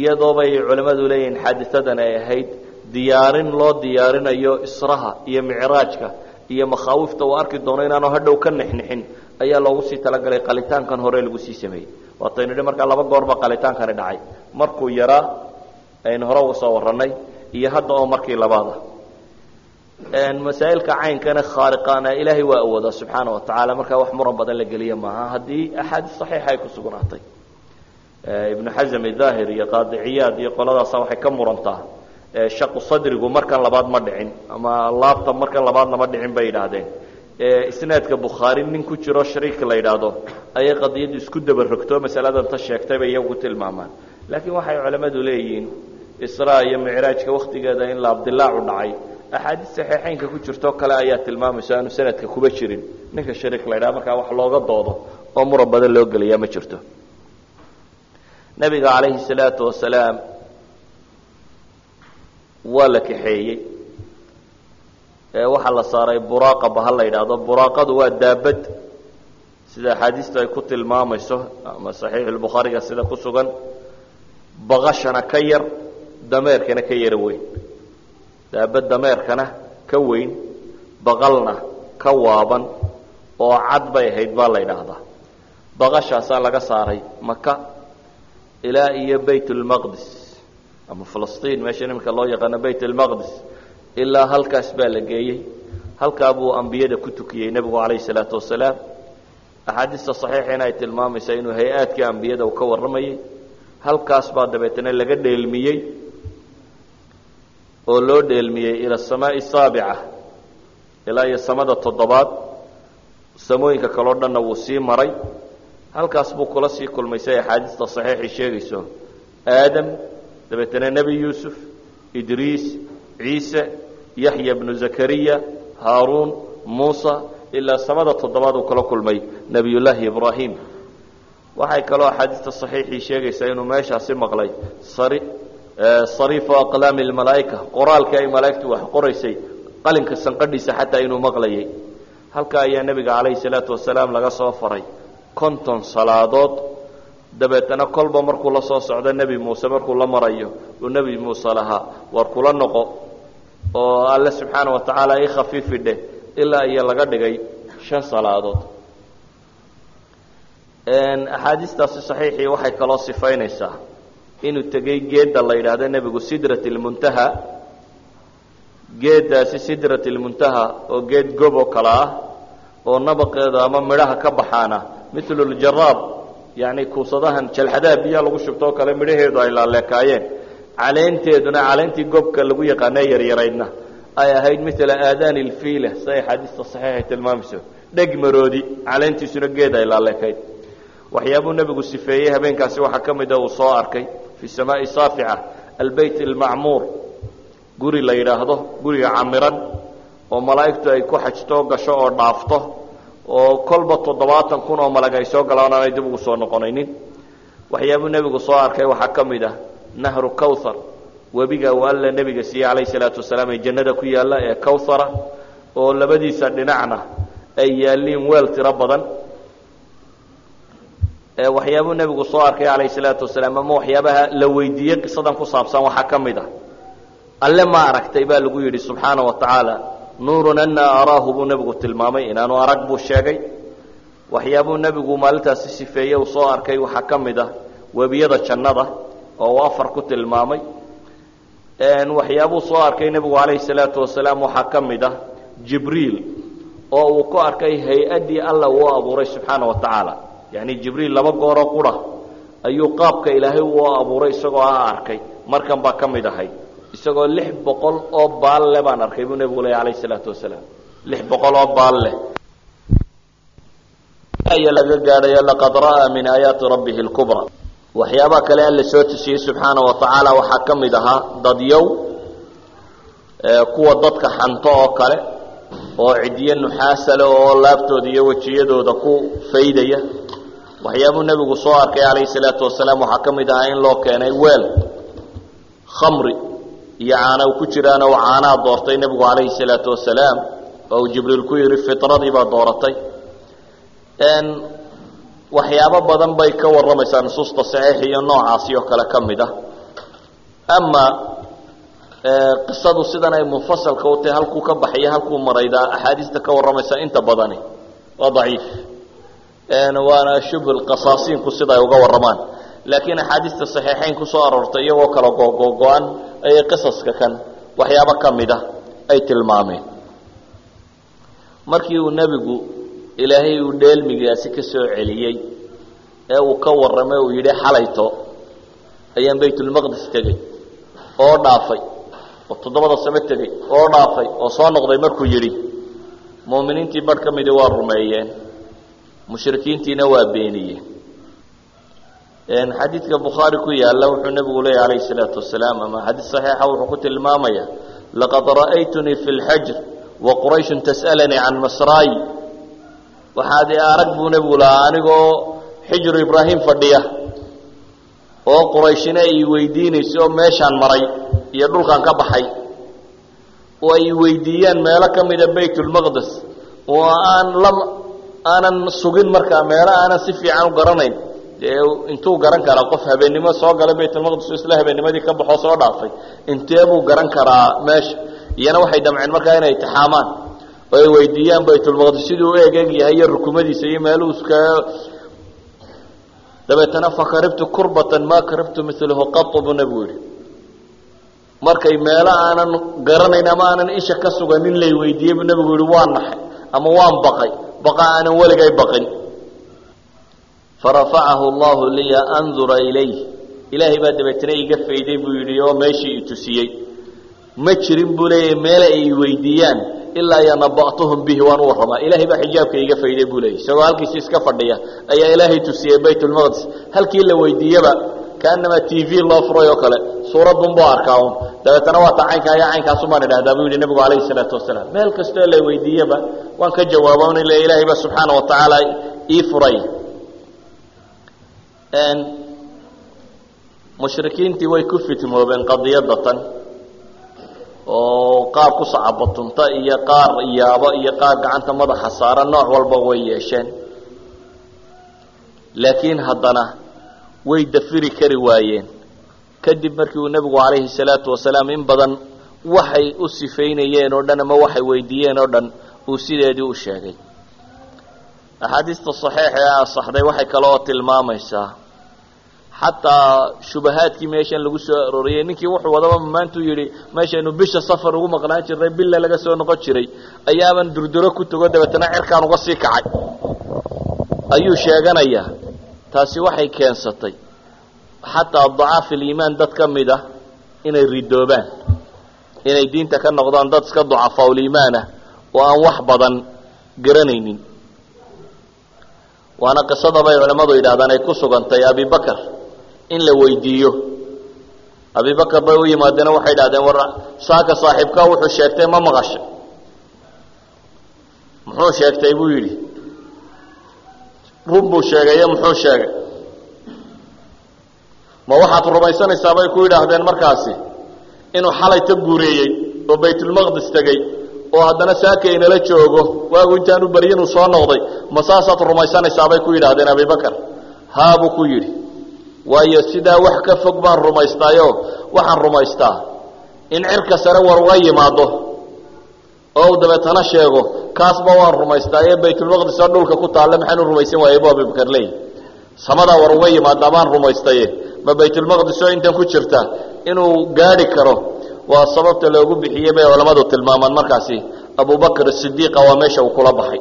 iyadoobay culimmadu leeyihiin xaadisadan ay ahayd diyaarin loo diyaarinayo israha iyo micraajka iyo makhaawifta. Uu arki doono inaanu hadhow ka nixnixin ayaa loogu sii talagalay qalitaankan hore lagu sii sameeyey waataynu idhi markaa laba goorba qalitaankani dhacay. Markuu yaraa aynu hore uga soo warranay iyo hadda oo markii labaada masaa'ilka caynkana khaariqaana ilaahay waa awoodaa subxaana wa tacaala. Markaa wax muran badan la geliya maaha. Haddii axaadiis saxiixa ay ku sugnaatay. Ibnu xasm idaahir iyo qaadiciyaad iyo qoladaasa waxay ka murantaa. Shaqu sadrigu markan labaad ma dhicin ama laabta markan labaadna ma dhicin bay yidhaahdeen isnaadka bukhaari nin ku jiro shariik la yidhaahdo ayay qadiyaddu isku dabarogto masaladan ta sheegtay bay iyagu tilmaamaan. Laakiin waxay culammadu leeyihiin israa iyo micraajka waktigeeda in laabdilaacu dhacay axaadiis saxiixeynka ku jirto kale ayaa tilmaamayso aanu sanadka kuba jirin. Ninka shariik la yidhaha markaa wax looga doodo oo muran badan loo geliyaa ma jirto. Nabiga calayhi salaatu wasalaam waa la kaxeeyey waxaa la saaray buraaqa ba ha la yidhaahdo. Buraaqadu waa daabad. Sida axaadiistu ay ku tilmaamayso ama saxiixulbukhaariga sida ku sugan baqashana ka yar dameerkana ka yaro weyn. Daabad dameerkana ka weyn baqalna ka waaban oo cad bay ahayd baa la yidhaahdaa. Baqashaasaa laga saaray maka ilaa iyo bayt ama filistiin meesha iminka loo yaqaano bayt ilaa halkaas baa la geeyey. Halkaa buu ambiyada ku tukiyey nebigu calayhi salaatu wasalaam. Axaadiista saxiixiina ay tilmaamaysaa inuu hay'aadkii ambiyada uu ka warramayey halkaas baa dabeetana laga dheelmiyey oo loo dheelmiyey ila asamaai saabica ilaa iyo samada toddobaad. Samooyinka kaleo dhanna wuu sii maray. Halkaas buu kula sii kulmay si ay axaadiista saxiixii sheegayso. Aadam dabeetana nebi yuusuf idriis ciise yaxya bnu zakariya haaruun muusa ilaa samada toddobaad uu kala kulmay nebiyullaahi ibraahim. Waxay kaloo axaadiista saxiixii sheegaysaa inuu meeshaasi maqlay. Sari sariifu aqlaami lmalaa'ika qoraalkii ay malaa'igtu wax qoraysay qalinka sanqadhiisa xataa inuu maqlayay. Halkaa ayaa nebiga calayhi salaatu wasalaam laga soo faray. Konton salaadood. Dabeetana kolba markuu la soo socdo nebi muuse markuu la marayo uu nebi muuse lahaa war kula noqo oo alle subxaana wa tacaala ii khafiifi dheh ilaa iyo laga dhigay shan salaadood. Axaadiistaasi saxiixii waxay kaloo sifaynaysaa inuu tegey geedda la yidhaahdo nebigu sidrat lmuntaha geeddaasi sidrat lmuntaha oo geed gob oo kale ah oo nabaqeeda ama midhaha ka baxaana miluljaraab yacni kuusadahan jalxadaha biyaha lagu shubto oo kale midhaheedu ay laaleekaayeen caleenteeduna caleentii gobka lagu yaqaanee yaryaraydna ay ahayd mila aadaani lfiila si ay axaadiista saxiixay tilmaamayso dheg maroodi caleentiisuna geed ay laaleekayd waxyaabuu nebigu sifeeyey habeenkaasi waxaa ka mida uu soo arkay fi samaai saafica albeyt almacmuur guri la yidhaahdo guriga camiran oo malaa'igtu ay ku xajto gasho oo dhaafto oo kolba toddobaatan kun oo malag ay soo galaan aanay dib ugu soo noqonaynin. Waxyaabuu nebigu soo arkay waxaa ka mid ah nahru cawthar webiga uu alla nebiga siiyey calayhi salaatu wasalaam ee jannada ku yaalla ee cawthara oo labadiisa dhinacna ay yaalliin weel tiro badan. Waxyaabuu nebigu soo arkay calayhi salaatu wasalaam ama waxyaabaha la weydiiyey qisadan ku saabsan waxaa ka mid ah. Alle ma aragtay baa lagu yidhi subxaana wa tacaala nuurun anaa araahu buu nebigu tilmaamay. Inaanu arag buu sheegay. Waxyaabuu nebigu maalintaasi sifeeye uu soo arkay waxaa ka mid ah webiyada jannada oo uu afar ku tilmaamay waxyaabuu soo arkay nebigu calayhi salaatu wasalaam waxaa ka mid ah jibriil oo uu ku arkay hay'addii alla uu abuuray subxaana wa tacaala. Yacni jibriil laba gooroo qura ayuu qaabka ilaahay uu abuuray isagoo a arkay. Markan baa ka mid ahayd isagoo lix boqol oo baal leh baan arkay buu nebigu leeya alayh salaatu wasalaam. Lix boqol oo baal leh. Laga gaadhayo laqad ra'aa min aayaati rabbihi lkubra waxyaabaha kale alla soo tusiyey subxaana wa tacaala waxaa ka mid ahaa dadyow kuwa dadka xanto oo kale oo cidyo nuxaasale oo laabtooda iyo wejiyadooda ku faydaya. Waxyaabuu nebigu soo arkay calayhi salaatu wasalaam waxaa ka mid ahaa in loo keenay weel khamri iyo caana ku jiraana uu caanaa doortay nebigu calayhi salaatu wasalaam oo uu jibriil ku yidhi fitradii baa dooratay waxyaabo badan bay ka warramaysaa nusuusta saxiix iyo noocaasi oo kale ka mid ah. Ama qisadu sidan ay munfasalka u tahay halkuu ka baxaya halkuu maraydaa axaadiista ka warramaysa inta badani waa daciif. Waana shubl qasaasiinku sida ay uga warramaan. Laakiin axaadiista saxiixayn ku soo aroortay iyagoo kala gogo-an ayay qisaska kan waxyaabo ka mid ah ay tilmaameen. Markii uu nebigu ilaahay uu dheelmigaasi ka soo celiyey ee uu ka warramay uu yidhi xalayto ayaan baytulmaqdis tegey oo dhaafay oo toddobada same tegey oo dhaafay oo soo noqday markuu yidhi mu'miniintii barh ka midii waa rumeeyeen mushrikiintiina waa beeniyeen. Xadiidka bukhaari ku yaalla wuxuu nebigu leeyay calayhi salaatu wasalaam ama xadiid saxiixa wuxuu ku tilmaamaya laqad ra'aytunii fi lxajr wa qurayshun tas'alanii can masraayi waxaad i arag buu nebigu lahaa anigoo xijru ibraahim fadhiya oo qurayshina ay weydiinayso oo meeshaan maray iyo dhulkan ka baxay oo ay weydiiyaan meelo ka mida baytulmaqdes oo aan la aanan sugin markaa meelo aanan si fiican u garanayn. Dee intuu garan karaa qof habeennimo soo galay baytulmaqdis oo isla habeennimadii ka baxoo soo dhaafay intee buu garan karaa meesha? Iyana waxay damceen markaa inay itixaamaan oo ay weydiiyaan baytulmaqdis siduu u eg eg yahay iyo rukumadiisa iyo meeluhu iska dabeetana fakaribtu kurbatan maa karibtu milahu qatu buu nebigu yidhi. Markay meelo aanan garanayn ama aanan isha ka suganin lay weydiiyey buu nebigu yihi waan naxay ama waan baqay. Baqa aanan weligay baqin. Farafacahu allahu liya andura ilayh ilaahay baa dabeetana iga fayday buu yidhi oo meeshii i tusiyey ma jirin buu leeyahy meele ay weydiiyaan. Ilaa yanaba'tuhum bihi waan u warramaa ilaahay baa xijaabka iga fayday buu leeyay isagoo halkiisi iska fadhiya ayaa ilaahay tusiyey baytulmaqdis halkii la weydiiyeba kaanamaa t v loo furay oo kale suuradunbuu arkaa un dabeetana waa caynkaa iyo caynkaasumaan idhahdaa buu yidhi nebigu calayhi salaatu wasalaam. Meel kastoo la weydiiyeba waan ka jawaaba un ila ilaahay ba subxaana wa tacaala ii furay. Mushrikiintii way ku fitmoobeen qadiyadda tan oo qaar ku sacabatunta iyo qaar yaabo iyo qaar gacanta madaxa saara nooc walba way yeesheen. Laakiin haddana way dafiri kari waayeen. Kadib markii uu nebigu calayhi salaatu wasalaam in badan waxay u sifaynayeen oo dhan ama waxay weydiiyeen oo dhan uu sideedii u sheegay. Axaadiista saxiixa ee asaxday waxay kale oo tilmaamaysaa xataa shubahaadkii meeshan lagu soo arooriyey ninkii wuxuu wadaba maantuu yidhi meeshaynu bisha safar ugu maqnaan jirnay billa laga soo noqon jiray. Ayaaban durduro ku tago dabeetana cirkaan uga sii kacay. Ayuu sheeganayaa taasi waxay keensatay. Xataa dacaaf iliimaan dad ka mid ah inay ridoobaan inay diinta ka noqdaan dad iska ducafaa uliimaan ah oo aan wax badan garanaynin. Waana qisada bay culimmadu yidhahdaan ay ku sugantay abibakar in la weydiiyo. Abibakar bay u yimaadeen waxay idhahdeen war saaka saaxiibkaa wuxuu sheegtay ma maqashay muxuu sheegtay buu yidhi. Run buu sheegayo muxuu sheegay. Ma waxaad rumaysanaysaa bay ku yidhaahdeen markaasi inuu xalay ta guureeyey oo baytulmaqdis tegey oo haddana saaka inala joogo. Waagu intaanu baryinuu soo noqday. Ma saasaad rumaysanaysaa bay ku yidhaahdeen abibakar haa buu ku yidhi waayo sidaa wax ka fog baan rumaystaayo waxaan rumaystaa. In cirka sare war uga yimaado oo uu dabeetana sheego kaasba waan rumaystaa ee baytulmaqdisoo dhulka ku taalle maxaanu rumaysan waaye bu abibakar leeyi samadaa war uga yimaadaa baan rumaystaye. Ma baytulmaqdisoo intan ku jirta inuu gaadhi karo waa sababta loogu bixiyey bay culammadu tilmaamaan markaasi. Abubakr sidiiqa waa meesha uu kula baxay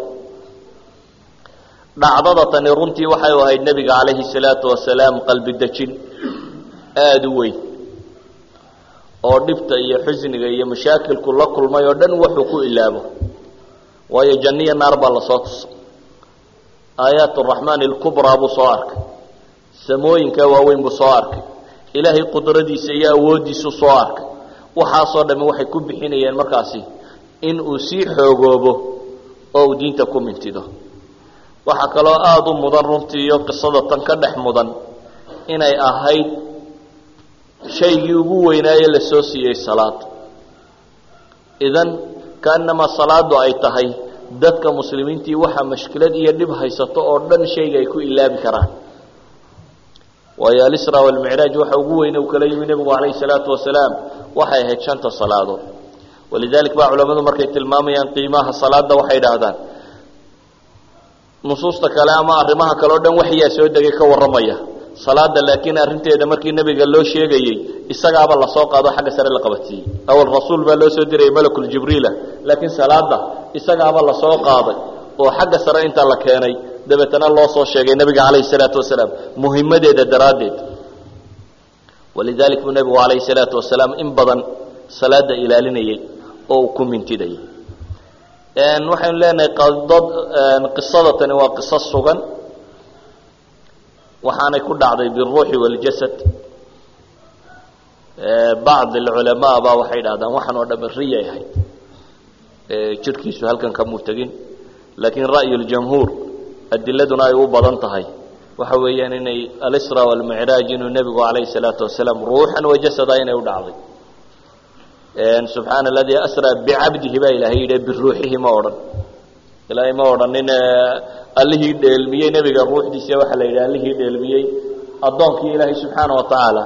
dhacdada tani runtii waxay ahayd nebiga calayhi salaatu wasalaam qalbi dejin aada u weyn oo dhibta iyo xusniga iyo mashaakilku la kulmay oo dhan wuxuu ku ilaabo. Waayo janniya naar baa la soo tusay aayaat araxmaani alkubraa buu soo arkay. Samooyinka waaweyn buu soo arkay. Ilaahay qudradiisa iyo awooddiisuu soo arkay. Waxaasoo dhamme waxay ku bixinayeen markaasi in uu sii xoogoobo oo uu diinta ku mintido waxaa kaloo aada u mudan runtii iyo qisada tan ka dhex mudan inay ahayd shaygii ugu weynaaye la soo siiyey salaad. Idan kaanamaa salaadu ay tahay dadka muslimiintii waxaa mashkilad iyo dhib haysato oo dhan shayga ay ku ilaabi karaan. Waayo alisra walmicraaj waxa ugu weyne uu kala yimi nebigu calayhi salaatu wasalaam waxay ahayd shanta salaadood walidalik baa culamadu markay tilmaamayaan qiimaha salaada waxay idhaahdaan nusuusta kale ama arrimaha kale o dhan waxyaa soo degay ka warramaya. Salaada laakiin arrinteeda markii nebiga loo sheegayey isagaaba la soo qaado xagga sare la qabatiyey. Awal rasuul baa loo soo dirayay malakuljibriila laakiin salaada isagaaba la soo qaaday oo xagga sare inta la keenay dabeetana loo soo sheegay nebiga calayhi salaatu wasalaam. Muhimadeeda daraaddeed. Walidalik buu nebigu calayhi salaatu wasalaam in badan salaada ilaalinayey oo uu ku mintidayay waxaynu leenahay qadad qisada tani waa qiso sugan. Waxaanay ku dhacday biruuxi waljasad bacd alculamaa baa waxay dhahdaan waxaan oo dham riyay ahayd. Jirhkiisu halkan kamuu tegin laakiin ra'yu ljamhuur adiladuna ay u badan tahay. Waxa weeyaan inay alisra walmicraaj inuu nebigu calayhi salaatu wasalaam ruuxan wajasada inay u dhacday subxaana aladii asraa bicabdihi baa ilaahay yidhi biruuxihi ma odhan. Ilaahay ma odhanin allihii dheelmiyey nebiga ruuxdiisa waxaa la yidhi allihii dheelmiyey addoonkii ilaahay subxaana wa tacaala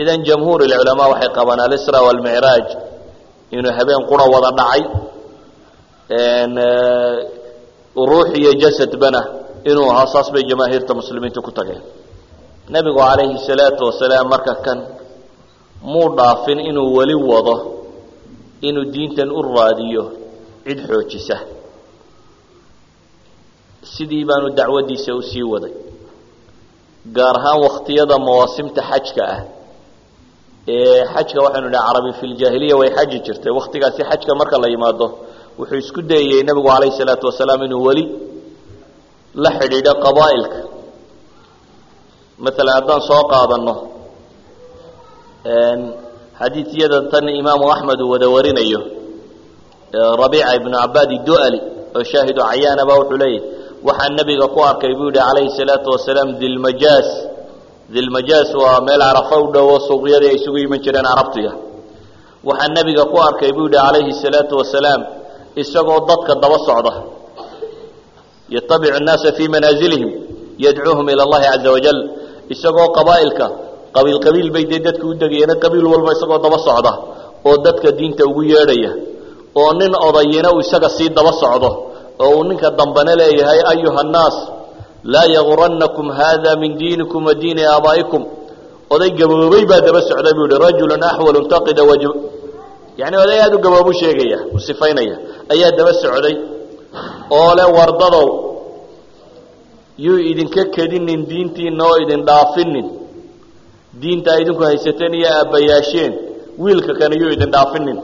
idan jamhuur ilculamaa waxay qabaan alisra walmicraaj inuu habeen qura wada dhacay. Ruux iyo jasadbana inuu ahaa saas bay jamaahiirta muslimiintu ku tageen. Nebigu calayhi salaatu wasalaam marka kan muu dhaafin inuu weli wado inuu diintan u raadiyo cid xoojisa. Sidii baanu dacwaddiisa u sii waday. Gaar ahaan wakhtiyada mawaasimta xajka ah ee xajka waxaynu dhaha carabi fi ljaahiliya way xaji jirtay. Wakhtigaasi xajka marka la yimaado wuxuu isku dayayey nebigu calayhi salaatu wasalaam inuu weli la xidhiidho qabaa'ilka. Maalan haddaan soo qaadanno xadiisyada tan imaamu axmed uu wada warinayo rabiica ibnu cabaad idu'ali oo shaahidu cayaanaba wuxuu leeyahy waxaa nebiga ku arkay buu yihi calayhi salaatu wasalaam dilmajaas dilmajaas waa meel carafa u dhowo suuqyadii ay isugu iman jireen carabtiga. Waxaa nebiga ku arkay buu yihi calayhi salaatu wasalaam isagoo dadka daba socda. Yatabicu nnaasa fii manaazilihim yadcuuhum ila allahi caza wajal isagoo qabaa'ilka qabiil qabiil bay dee dadka u degayeena qabiil walba isagoo daba socda oo dadka diinta ugu yeedhaya oo nin odayina uu isaga sii daba socdo oo uu ninka dambena leeyahay ayuha nnaas laa yagurannakum hada min diinikum wa diini aabaa'ikum. Oday gaboobay baa daba socday buu yihi rajulun axwalu taqida waj yani oday aada u gaboobu sheegaya u sifaynaya ayaa daba socday. Oo le wardadow yuu idinka kedinin diintiina oo idin dhaafinin diinta idinku haysateen iyo aabbayaasheen wiilka kane yuu idin dhaafinin.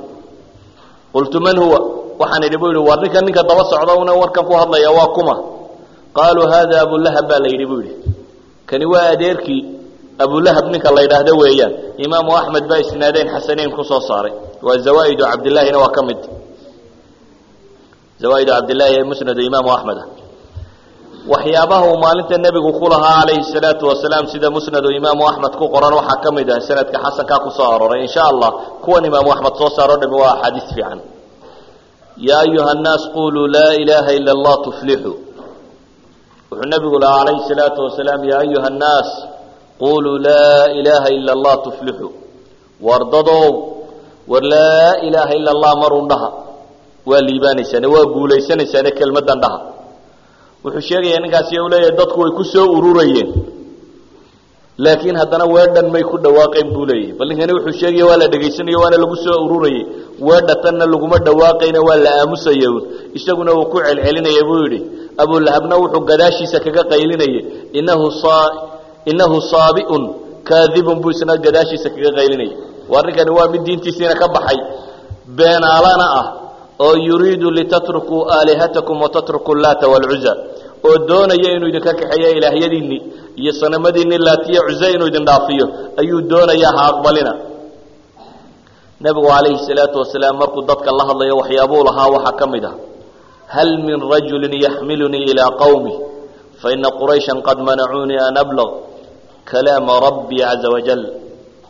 Qultu man huwa? Waxaan idhi bu yidhi war ninka ninka daba socda una warkan ku hadlaya waa kuma. Qaaluu hada abulahab baa la yidhi bu yidhi kani waa adeerkii abulahab ninka la yidhaahdo weeyaan. Imaamu axmed baa isnaadeyn xasaneyn ku soo saaray. Waa zawaa'idu cabdillaahina waa ka mid. Zawaa'idu cabdillahi ee musnadu imaamu axmed ah waxyaabaha uu maalinta nebigu ku lahaa calayhi salaatu wasalaam sida musnadu imaamu axmed ku qoran waxaa ka mid ah sanadka xasankaa ku soo arooray insha allah kuwan imaamu axmed soo saaro dhami waa axaadiis fiican. Yaa ayuha nnaas quluu laa ilaaha ila allah tuflixuu wuxuu nebigu lahaa calayhi salaatu wasalaam yaa ayuha nnaas quluu laa ilaaha ila allah tuflixuu wardadow war laa ilaaha ila allah marun dhaha waa liibaanaysaane waa guulaysanaysaane kelmadan dhaha wuxuu sheegayaa ninkaasi u leeyahay dadku way ku ururayeen. Laakiin haddana weedhan may ku dhawaaqayn buu leeyahy bal ninkani wuxuu sheegaya waa la dhegaysanaya waana lagu soo ururayay. Weedha laguma dhawaaqayna waa la aamusaya un isaguna uu ku celcelinaya buu yidhi. Abulahabna wuxuu gadaashiisa kaga qaylinayay inahu inahu saabiun kaadibun buu isna gadaashiisa kaga qaylinayay. Waa ninkani waa mid diintiisiina ka baxay. Beenaalana ah oo yuriidu litatrukuu aalihatakum watatrukuu laata waalcuza oo doonaya inuu idinka kaxeeyo ilaahyadiinni iyo sanamadiinni laatiya cuze inuu idin dhaafiyo ayuu doonayaa ha aqbalina. Nebigu calayhi salaatu wasalaam markuu dadka la hadlayo waxyaabuu lahaa waxaa ka mid ah hal min rajulin yaxmilunii ilaa qawmi faina qurayshan qad manacuunii an ablaq kalaama rabbii caza wajal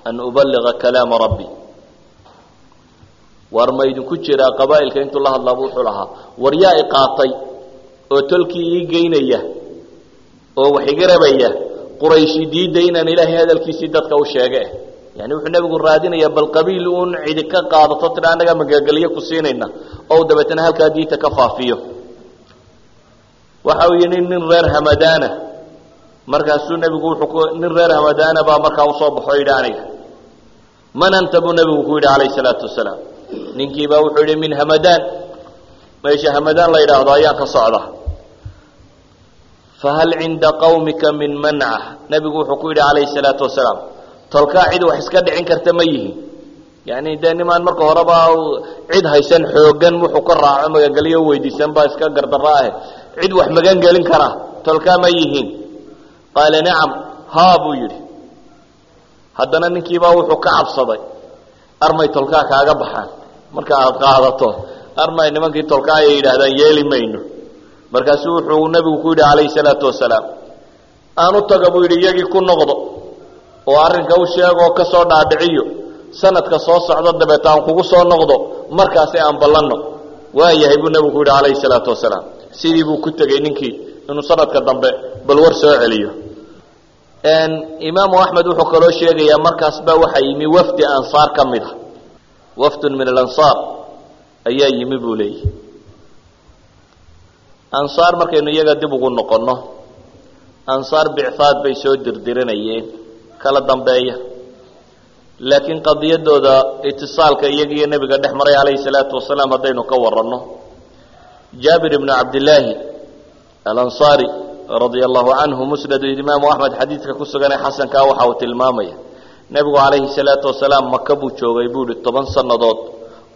an ubaliga kalaama rabbii war ma idinku jiraa qabaa'ilka intuu la hadlaaba wuxuu lahaa war yaa i qaatay oo tolkii ii geynaya oo wax iga rabaya qurayshi diidda inaan ilaahay hadalkiisii dadka u sheege. Yani wuxuu nebigu raadinayaa bal qabiil uun cidi ka qaadato tira annagaa magagelyo ku siinayna. Oo dabeetana halkaa diinta ka faafiyo. Waxa uu yidhi nin reer hamadaana. Markaasuu nebigu wuxuu nin reer hamadaana baa markaa u soo baxo yidhi aniga man anta buu nebigu ku yidhi calayhi salaatu wasalaam. Ninkiibaa wuxuu yidhi min hamadaan. Meesha hamadaan la yidhaahdo ayaan ka socda fahal cinda qawmika min manca nebigu wuxuu ku yidhi calayhi salaatu wasalaam tolkaa cid wax iska dhicin karta ma yihiin yani dee nimaan marka horeba cid haysan xoogan wuxuu ka raaco magangelyo weydiisan baa iska gardarro ah cid wax magan gelin kara tolkaa ma yihiin qaala nacam haa buu yidhi haddana ninkiibaa wuxuu ka cabsaday armay tolkaa kaaga baxaan marka aad qaadato armay nimankii tolkaa ayay yidhaahdaan yeeli mayno markaasuu wuxuu nebigu ku yidhi calayhi salaatu wasalaam u taga buu yidhi iyagii ku noqdo oo arrinka u sheegoo ka soo dhaadhiciyo sanadka soo socda dabeeta aan kugu soo noqdo markaasi aan ballanno. Waayahay buu nebigu ku yidhi calayhi salaatu wasalaam. Sidii buu ku tegey ninkii inuu sanadka dambe bal war soo celiyo. Imaamu axmed wuxuu kaloo sheegayaa markaas baa waxaa yimi wafdi ansaar ka mid a wafdun min alansaar ayaa yimi buu leeyahy ansaar markaynu iyaga dib ugu noqonno ansaar bicfaad bay soo dirdiranayeen kala dambeeya. Laakiin qadiyadooda itisaalka iyaga iyo nebiga dhex maray calayhi salaatu wasalaam haddaynu ka waranno jaabir ibnu cabdillaahi alansaari radia allahu canhu musnad imaamu axmed xadiidka ku suganee xasankaa waxa uu tilmaamaya. Nebigu calayhi salaatu wasalaam maka buu joogay buu ihi toban sannadood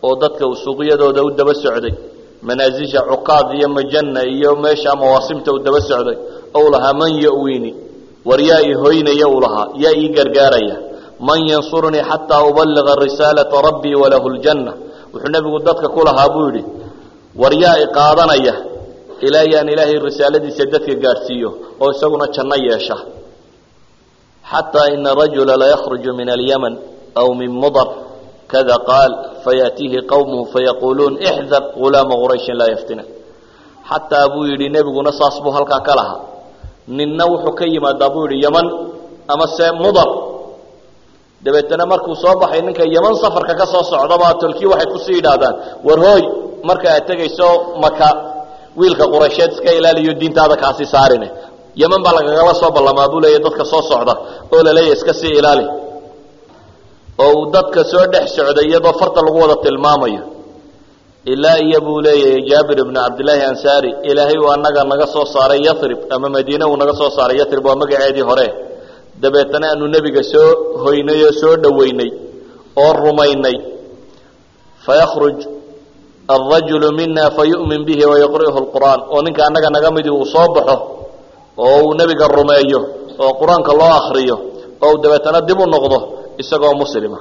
oo dadka uu suuqyadooda u daba socday manaasisha cukaad iyo majanna iyo meesha mawaasimta uu daba socday ou lahaa man ya-wiini war yaa i hoynaya uu lahaa yaa ii gargaaraya. Man yansurunii xataa ubaliga risaalata rabbii walahu ljanna. Wuxuu nebigu dadka ku lahaa buu yidhi war yaa i qaadanaya ilaa yaan ilaahay risaaladiisa dadka gaadhsiiyo oo isaguna janno yeesha. Xataa ina rajula layakhruju min alyaman aw min mudar kada qaal fayaatiihi qowmuhu fayaquuluun ixdar gulaama qurayshin laa yaftina xataa buu yidhi nebiguna saas buu halkaa ka lahaa ninna wuxuu ka yimaadaa buu yidhi yaman ama se mudar dabeetana markuu soo baxay ninka yaman safarka ka soo socdabaa tolkii waxay ku sii yidhaahdaan war hooy marka aad tegayso maka wiilka quraysheed iska ilaaliyo diintaada kaasi saarine yaman baa lagagala soo ballamaa buu leeyahy dadka soo socda oo laleeyahy iska sii ilaali oo uu dadka soo dhex socday iyadoo farta lagu wada tilmaamayo. Ilaa iyo buu leeyahay jaabir ibnu cabdillaahi ansaari ilaahay uu annaga naga soo saaray yarib ama madiine uu naga soo saaray yarib waa magaceedii hore. Dabeetana aanu nebiga soo hoynay oo soo dhoweynay oo rumaynay. Fayakhruj alrajulu mina fayu'min bihi wayaqri'uhu lqur'aan oo ninka annaga naga midii uu soo baxo oo uu nebiga rumeeyo oo qur'aanka loo akriyo oo uu dabeetana dib u noqdo isagoo muslima.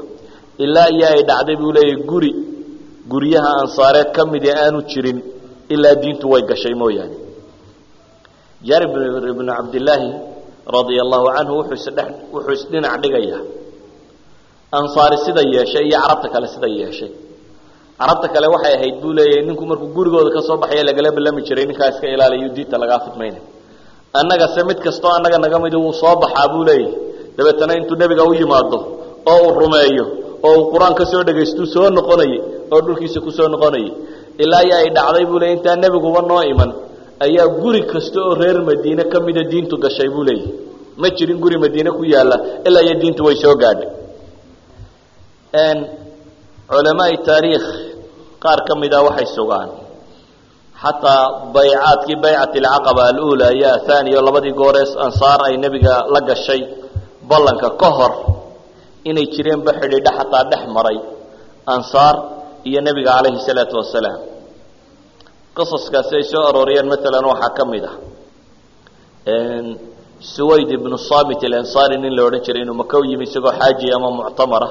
Ilaa iyo ay dhacday buu leeyahy guri guryaha ansaareed ka midii aanu jirin ilaa diintu way gashay mooyaane. Jaarib ibnu cabdillaahi radia allahu canhu wuxuu isdhinac dhigayaa ansaari sida yeeshay iyo carabta kale sida yeeshay. Carabta kale waxay ahayd buu leeyahay ninku markuu gurigooda ka soo baxaya lagala ballami jiray ninkaa iska ilaaliyo diinta lagaa fidmayna annaga se mid kastoo annaga naga midi wuu soo baxaa buu leeyahay. Dabeetana intuu nebiga u yimaado oo uu rumeeyo oo uu qur'aan ka soo dhagaystuu soo noqonayay oo dhulkiisa ku soo noqonayay. Ilaa iyo ay dhacday buu leeyay intaa nebiguba noo iman. Ayaa guri kasta oo reer madiine ka mida diintu gashay buu leeyahy ma jirin guri madiine ku yaalla ilaa iyo diintu way soo gaadhay. Culamaai taariikh qaar ka mida waxay sugaan. Xataa baycaadkii baycat alcaqaba alula iyo athaniya labadii gooree ansaar ay nebiga la gashay ballanka ka hor inay jireenba xidhiidha xataa dhex maray ansaar iyo nebiga calayhi salaatu wasalaam. Qasaskaasi ay soo arooriyeen maalan waxaa ka mid ah suwayd ibnu samit alansaari nin la odhan jiray inuu maka u yimi isagoo xaaji ama muctamara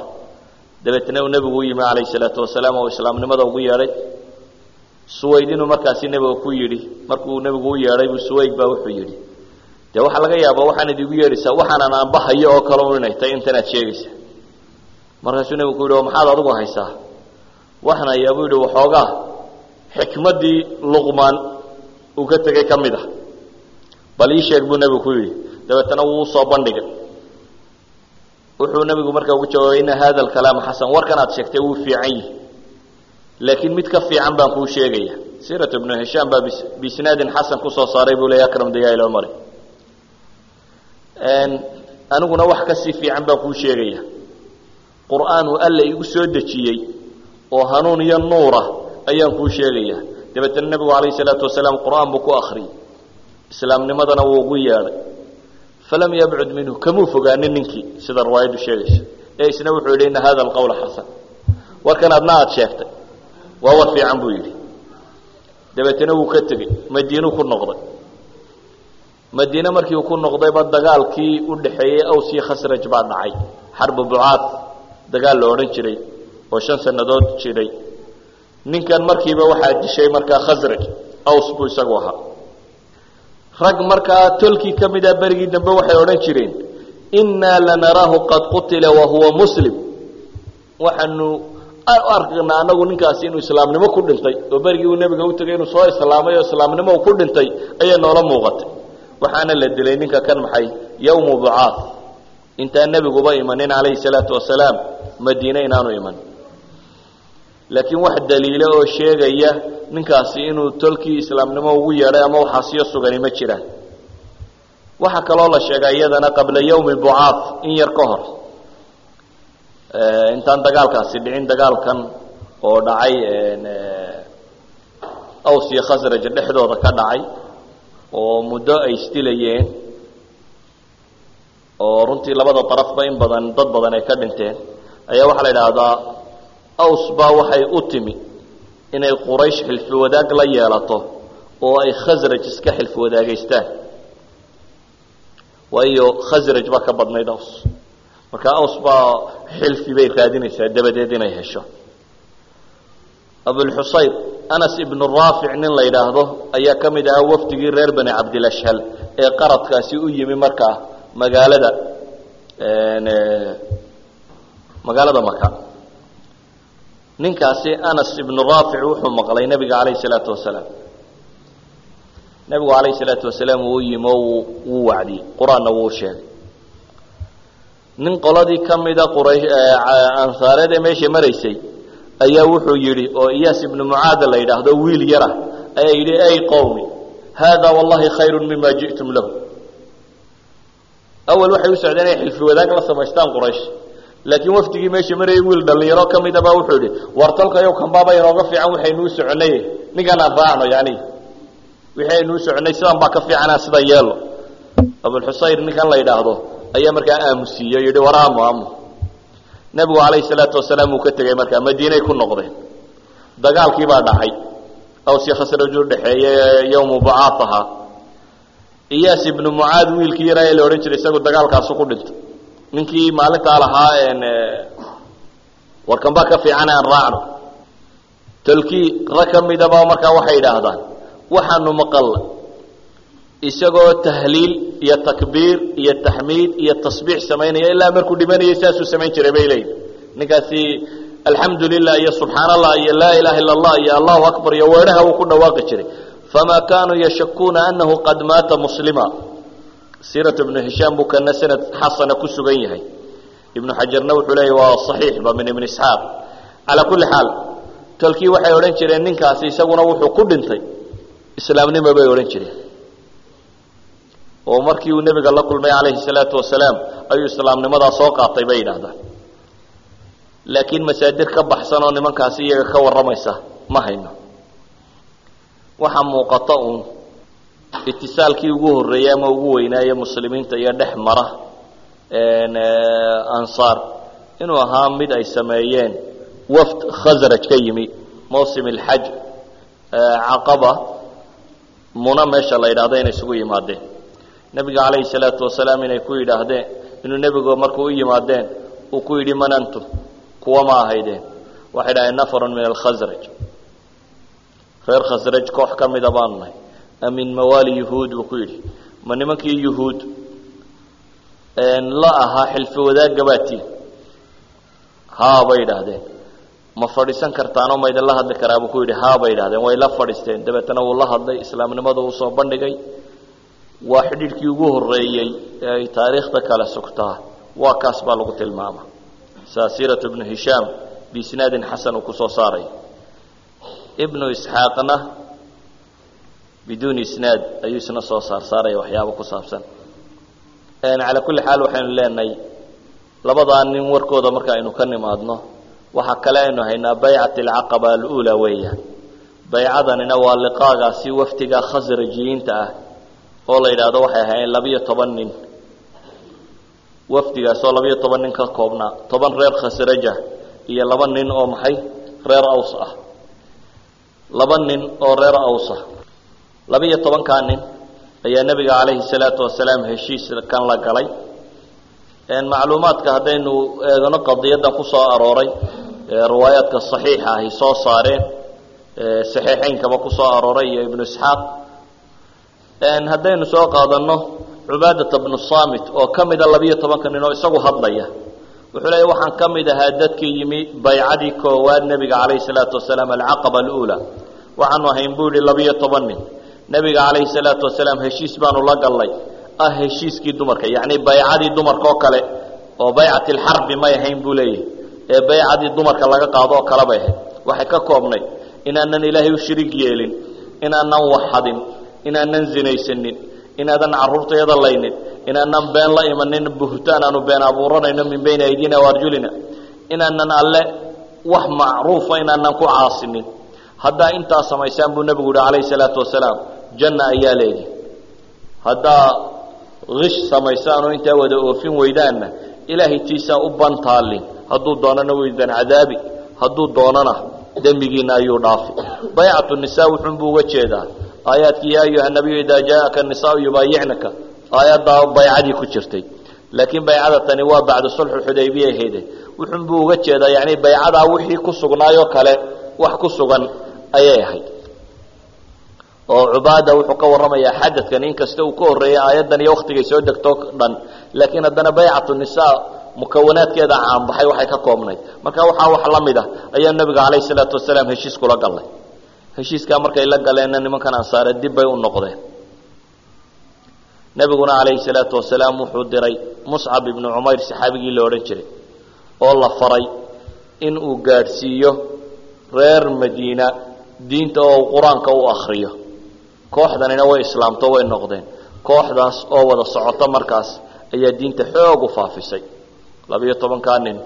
dabeetna uu nebigu u yimi calayhi salaatu wasalaam oo islaamnimada ugu yeedhay. Suwayd inuu markaasi nebiga ku yidhi markuu nebigu u yeedhay buu suwayd baa wuxuu yidhi dee waxaa laga yaaba waxaan idigu yeedhaysaa waxaanan aanbahayo oo kale inay tahay intanaad sheegaysa markaasuu nebigu ku yidhi maxaad adigu haysaa? Waxaan hayaa buu yidhi waxoogaa xikmaddii luqmaan uu ka tegey ka mid ah. Bal ii sheeg buu nebigu ku yidhi dabeetana wuu u soo bandhigay. Wuxuu nebigu markaa ugu jawaabay ina hada alkalaama xasan. Warkan aad sheegtay wuu fiican yihi laakiin mid ka fiican baan kuu sheegaya. Sirat ibnu hishaam baa biisnaadin xasan ku soo saaray buu leey akram dayail mari aniguna wax ka sii fiican baan kuu sheegaya qur'aan uu alla igu soo dejiyey oo hanuun iyo nuura ayaan kuu sheegaya. Dabeetana nebigu calayhi salaatu wasalaam qur'aan buu ku akriyey islaamnimadana wuu ugu yeedhay. Falam yabcud minhu kamuu fogaanin ninkii? Sida riwaayaddu sheegayso ee isna wuxuu yidhi ina hada alqawla xasan. Warkan adna aada sheegtay. Waa war fiican buu yidhi. Dabeetana wuu ka tegey. Madiinuu ku noqday. Madiine markii uu ku noqdayba dagaalkii u dhaxeeyey aws iyo khasraj baa dhacay. Xarbu bucaad dagaal la odhan jiray oo shan sannadood jiray. Ninkan markiiba waxaa dishay markaa khasraj aws buu isagu ahaa. Rag markaa tolkii ka mid a berigii dambe waxay odhan jireen innaa lanaraahu qad qutila wahuwa muslim. Waxaanu argnaa anagu ninkaasi inuu islaamnimo ku dhintay oo berigii uu nebiga u tegay inuu soo islaamay oo islaamnimo uu ku dhintay ayay noola muuqatay. Waxaana la dilay ninka kan maxay yowmu bucaad intaan nebiguba imanin calayhi salaatu wasalaam madiine inaanu iman. Laakiin wax daliila oo sheegaya ninkaasi inuu tolkii islaamnimo ugu yeedhay ama waxaasiyo sugani ma jiraan. Waxaa kaloo la sheegaa iyadana qabla yowmi bucaad in yar ka hor. Intaan dagaalkaasi dhicin dagaalkan oo dhacay aws iyo khasraj dhexdooda ka dhacay oo muddo ay isdilayeen oo runtii labada darafba in badan dad badan ay ka dhinteen ayaa waxaa la idhaahdaa aws baa waxay u timi inay quraysh xilfi wadaag la yeelato oo ay khasraj iska xilfi wadaagaystaan waayo khasraj baa ka badnayd aws. Marka aws baa xilfi bay raadinaysaa dabadeed inay hesho. Abulxusayb anas ibnu raafic nin la yidhaahdo ayaa ka mid ahaa wafdigii reer bani cabdilashhal ee qaradkaasi u yimi markaa magaalada magaalada maka ninkaasi anas ibnu raafic wuxuu maqlay nebiga calayhi salaatu wasalaam. Nebigu calayhi salaatu wasalaam wuu yimi oo wuu wacdiyey qur'aanna wuu sheegay. Nin qoladii ka mida quraysh ansaareed ee meesha maraysay ayaa wuxuu yidhi oo iyaas ibnu mucaada la yidhaahdo wiil yara. Ayaa yidhi ay qowmi haada wallahi khayru mima ji'tum lahu. Awal waxay u socdeen inay xilfi wadaag la samaystaan quraysh laakiin wafdigii meesha marayay wiil dhalinyaro ka mida baa wuxuu yidhi war tolkayow kanbaaba inooga fiican waxaynuu soconay. Ninkan aan raacno yani wixii aynuu sidan baa ka fiicana sidan yeelo. Abulxusayr ninkan la yidhaahdo ayaa markaa aamusiiye yidhi war aamu aamu. Nebigu calayhi salaatu wasalaam uu ka tegey markaa madiinay ku noqdeen. Dagaalkii baa dhacay awsi khasraj u dhexeeye yowmu bucaad ahaa iyaas ibnu mucaad wiilkii yaraa ee la odhan jiray isagu dagaalkaasu ku dhintay ninkii maalintaa lahaa warkan baa ka fiican aan raacno. Tolkii rag ka midaba markaa waxay yidhaahdaan waxaanu maqalla isagoo tahliil iyo takbiir iyo taxmiid iyo tasbiix samaynaya ilaa markuu dhimanayay saasuu samayn jiray bay leeyihi ninkaasi alxamdu lilah iyo subxaan allah iyo laa ilaha illa allah iyo allahu akbar iyo weedhaha uu ku dhawaaqi jiray. Famaa kaanuu yashakuuna anahu qad maata muslima siiratu ibnu hishaam buu kana sanad xasana ku sugan yahay. Ibnu xajarna wuxuu leeyahy waa saxiixba min ibni isxaaq. Calaa kulli xaal tolkii waxay odhan jireen ninkaasi isaguna wuxuu ku dhintay islaamnimo bay odhan jireen. Oo markii uu nebiga la kulmay calayhi salaatu wasalaam ayuu islaamnimadaa soo qaatay bay yidhaahdaan. Laakiin masaadir ka baxsan oo nimankaasi iyaga ka warramaysa ma hayno. Waxaa muuqata uun itisaalkii ugu horreeyey ama ugu weynaaye muslimiinta iyo dhex mara ansaar. Inuu ahaa mid ay sameeyeen wafd khasraj ka yimi mawsim alxaj caqaba muna meesha la yidhahdo inay isugu yimaadeen. Nebiga calayhi salaatu wasalaam inay ku yidhaahdeen inuu nebigu markuu u yimaadeen uu ku yidhi man antum kuwa ma ahaydeen. Waxay dhahdeen nafarun min alkhasraj reer khasraj koox ka mida baanu nahay amin mawaali yuhuud buu ku yidhi. Ma nimankii yuhuud la ahaa xilfi wadaagga baatiin haa bay idhaahdeen. Ma fadhiisan kartaanoo ma idinla hadli karaa buu ku yidhi. Haa bay idhahdeen way la fadhiisteen. Dabeetana wuu la hadlay. Islaamnimadu uu soo bandhigay. Waa xidhiidhkii ugu horreeyey ee ay taariikhda kale sugtaa. Waa kaas baa lagu tilmaama saa siiratu ibnu hishaam biisnaadin xasan uu ku soo saaray. Ibnu isxaaqna biduuni isnaad ayuu isna soo saar saaraya waxyaabo ku saabsan. Calaa kulli xaal waxaynu leenahay labadaa nin warkooda marka aynu ka nimaadno waxaa kale aynu haynaa baycat alcaqaba aluulaa weeyaan baycadanina waa liqaagaasi waftiga khasrajiyiinta ah oo la yidhaahdo waxay ahaayeen labiyo toban nin. Wafdigaas oo labiyo toban nin ka koobnaa toban reer khasraja iyo laba nin oo maxay reer aws ah. Laba nin oo reer aws labiyo tobankaa nin ayaa nebiga calayhi salaatu wasalaam heshiis kan la galay. Macluumaadka haddaynu eegano qadiyaddan ku arooray riwaayaadka saxiixa ahy soo saareen saxiixeynkaba ku arooray iyo ibnu isxaaq. Haddaynu soo qaadanno cubaadata bnu samit oo ka mida labiyo tobanka nin oo isagu hadlaya wuxuu leeya waxaan ka mid ahaa dadkii yimi baycadii koowaad nebiga calayhi salaatu wasalaam alcaqaba aluulaa waxaanu ahayn buu yihi labiyo toban nin nebiga calayhi salaatu wasalaam heshiis baanu la gallay. Ah heshiiskii dumarka yacni baycadii dumarka oo kale oo baycati alxarbi may ahayn buu leeyahy ee baycadii dumarka laga qaado oo kale bay ahayd. Waxay ka koobnay inaanan ilaahay u shirig yeelin inaanan waxadin inaanan zinaysanin inaadan carruurtayada laynin inaanan been la imanin buhtaan aanu been abuuranayno min bayni aydina waarjulina inaanan alle wax macruufa inaanan ku caasinin. Haddaa intaa samaysaan buu nebigu yihi calayhi salaatu wasalaam janna ayaa leedi haddaa kish samaysaan oo intaa wada oofin weydaanna ilaahay tiisaa u bantaallin hadduu doonana weydan cadaabi hadduu doonana dembigiina ayuu dhaafi. Baycatu nisaa wuxuunbuu uga jeedaa. Aayaadkii yaa ayuha nabiyu idaa jaaaka nisaau yubaayicnaka aayaddaa baycadii ku jirtay. Laakiin baycada tani waa bacda sulxu xudaybiya ahayde wuxuunbuu uga jeedaa yacni baycadaa wixii ku sugnaayoo kale wax ku sugan ayay ahayd oo cubaada wuxuu ka warramayaa xadadkan inkasta uu ka horreeyay aayaddan iyo waktigay soo degto dhan. Laakiin haddana baycatu nisaa mukawanaadkeeda caanbaxay waxay ka koobnayd. Marka waxaa wax la mid ah ayaa nebiga calayhi salaatu wasalaam heshiis kula gallay heshiiskaa markay la galeenna nimankan ansaare dib bay u noqdeen. Nebiguna calayhi salaatu wasalaam wuxuu diray muscab ibnu cumayr saxaabigii la odhan jiray oo la faray in uu gaadhsiiyo reer madiina diinta oo qur'aanka u akhriyo kooxdanina way islaamto way noqdeen. Kooxdaas oo wada socoto markaas ayaa diinta xoog u faafisay. Labiyo tobankaa nin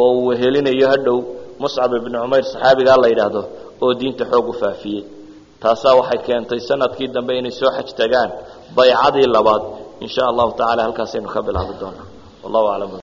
oo uu wehelinayo hadhow muscab ibnu cumayr saxaabigaa la yidhaahdo oo diinta xoog u faafiyey. Taasaa waxay keentay sannadkii dambe inay soo xaj tagaan. Baycadii labaad in sha allahu tacala halkaasaynu ka bilaabi doonaa. Wallahu aclam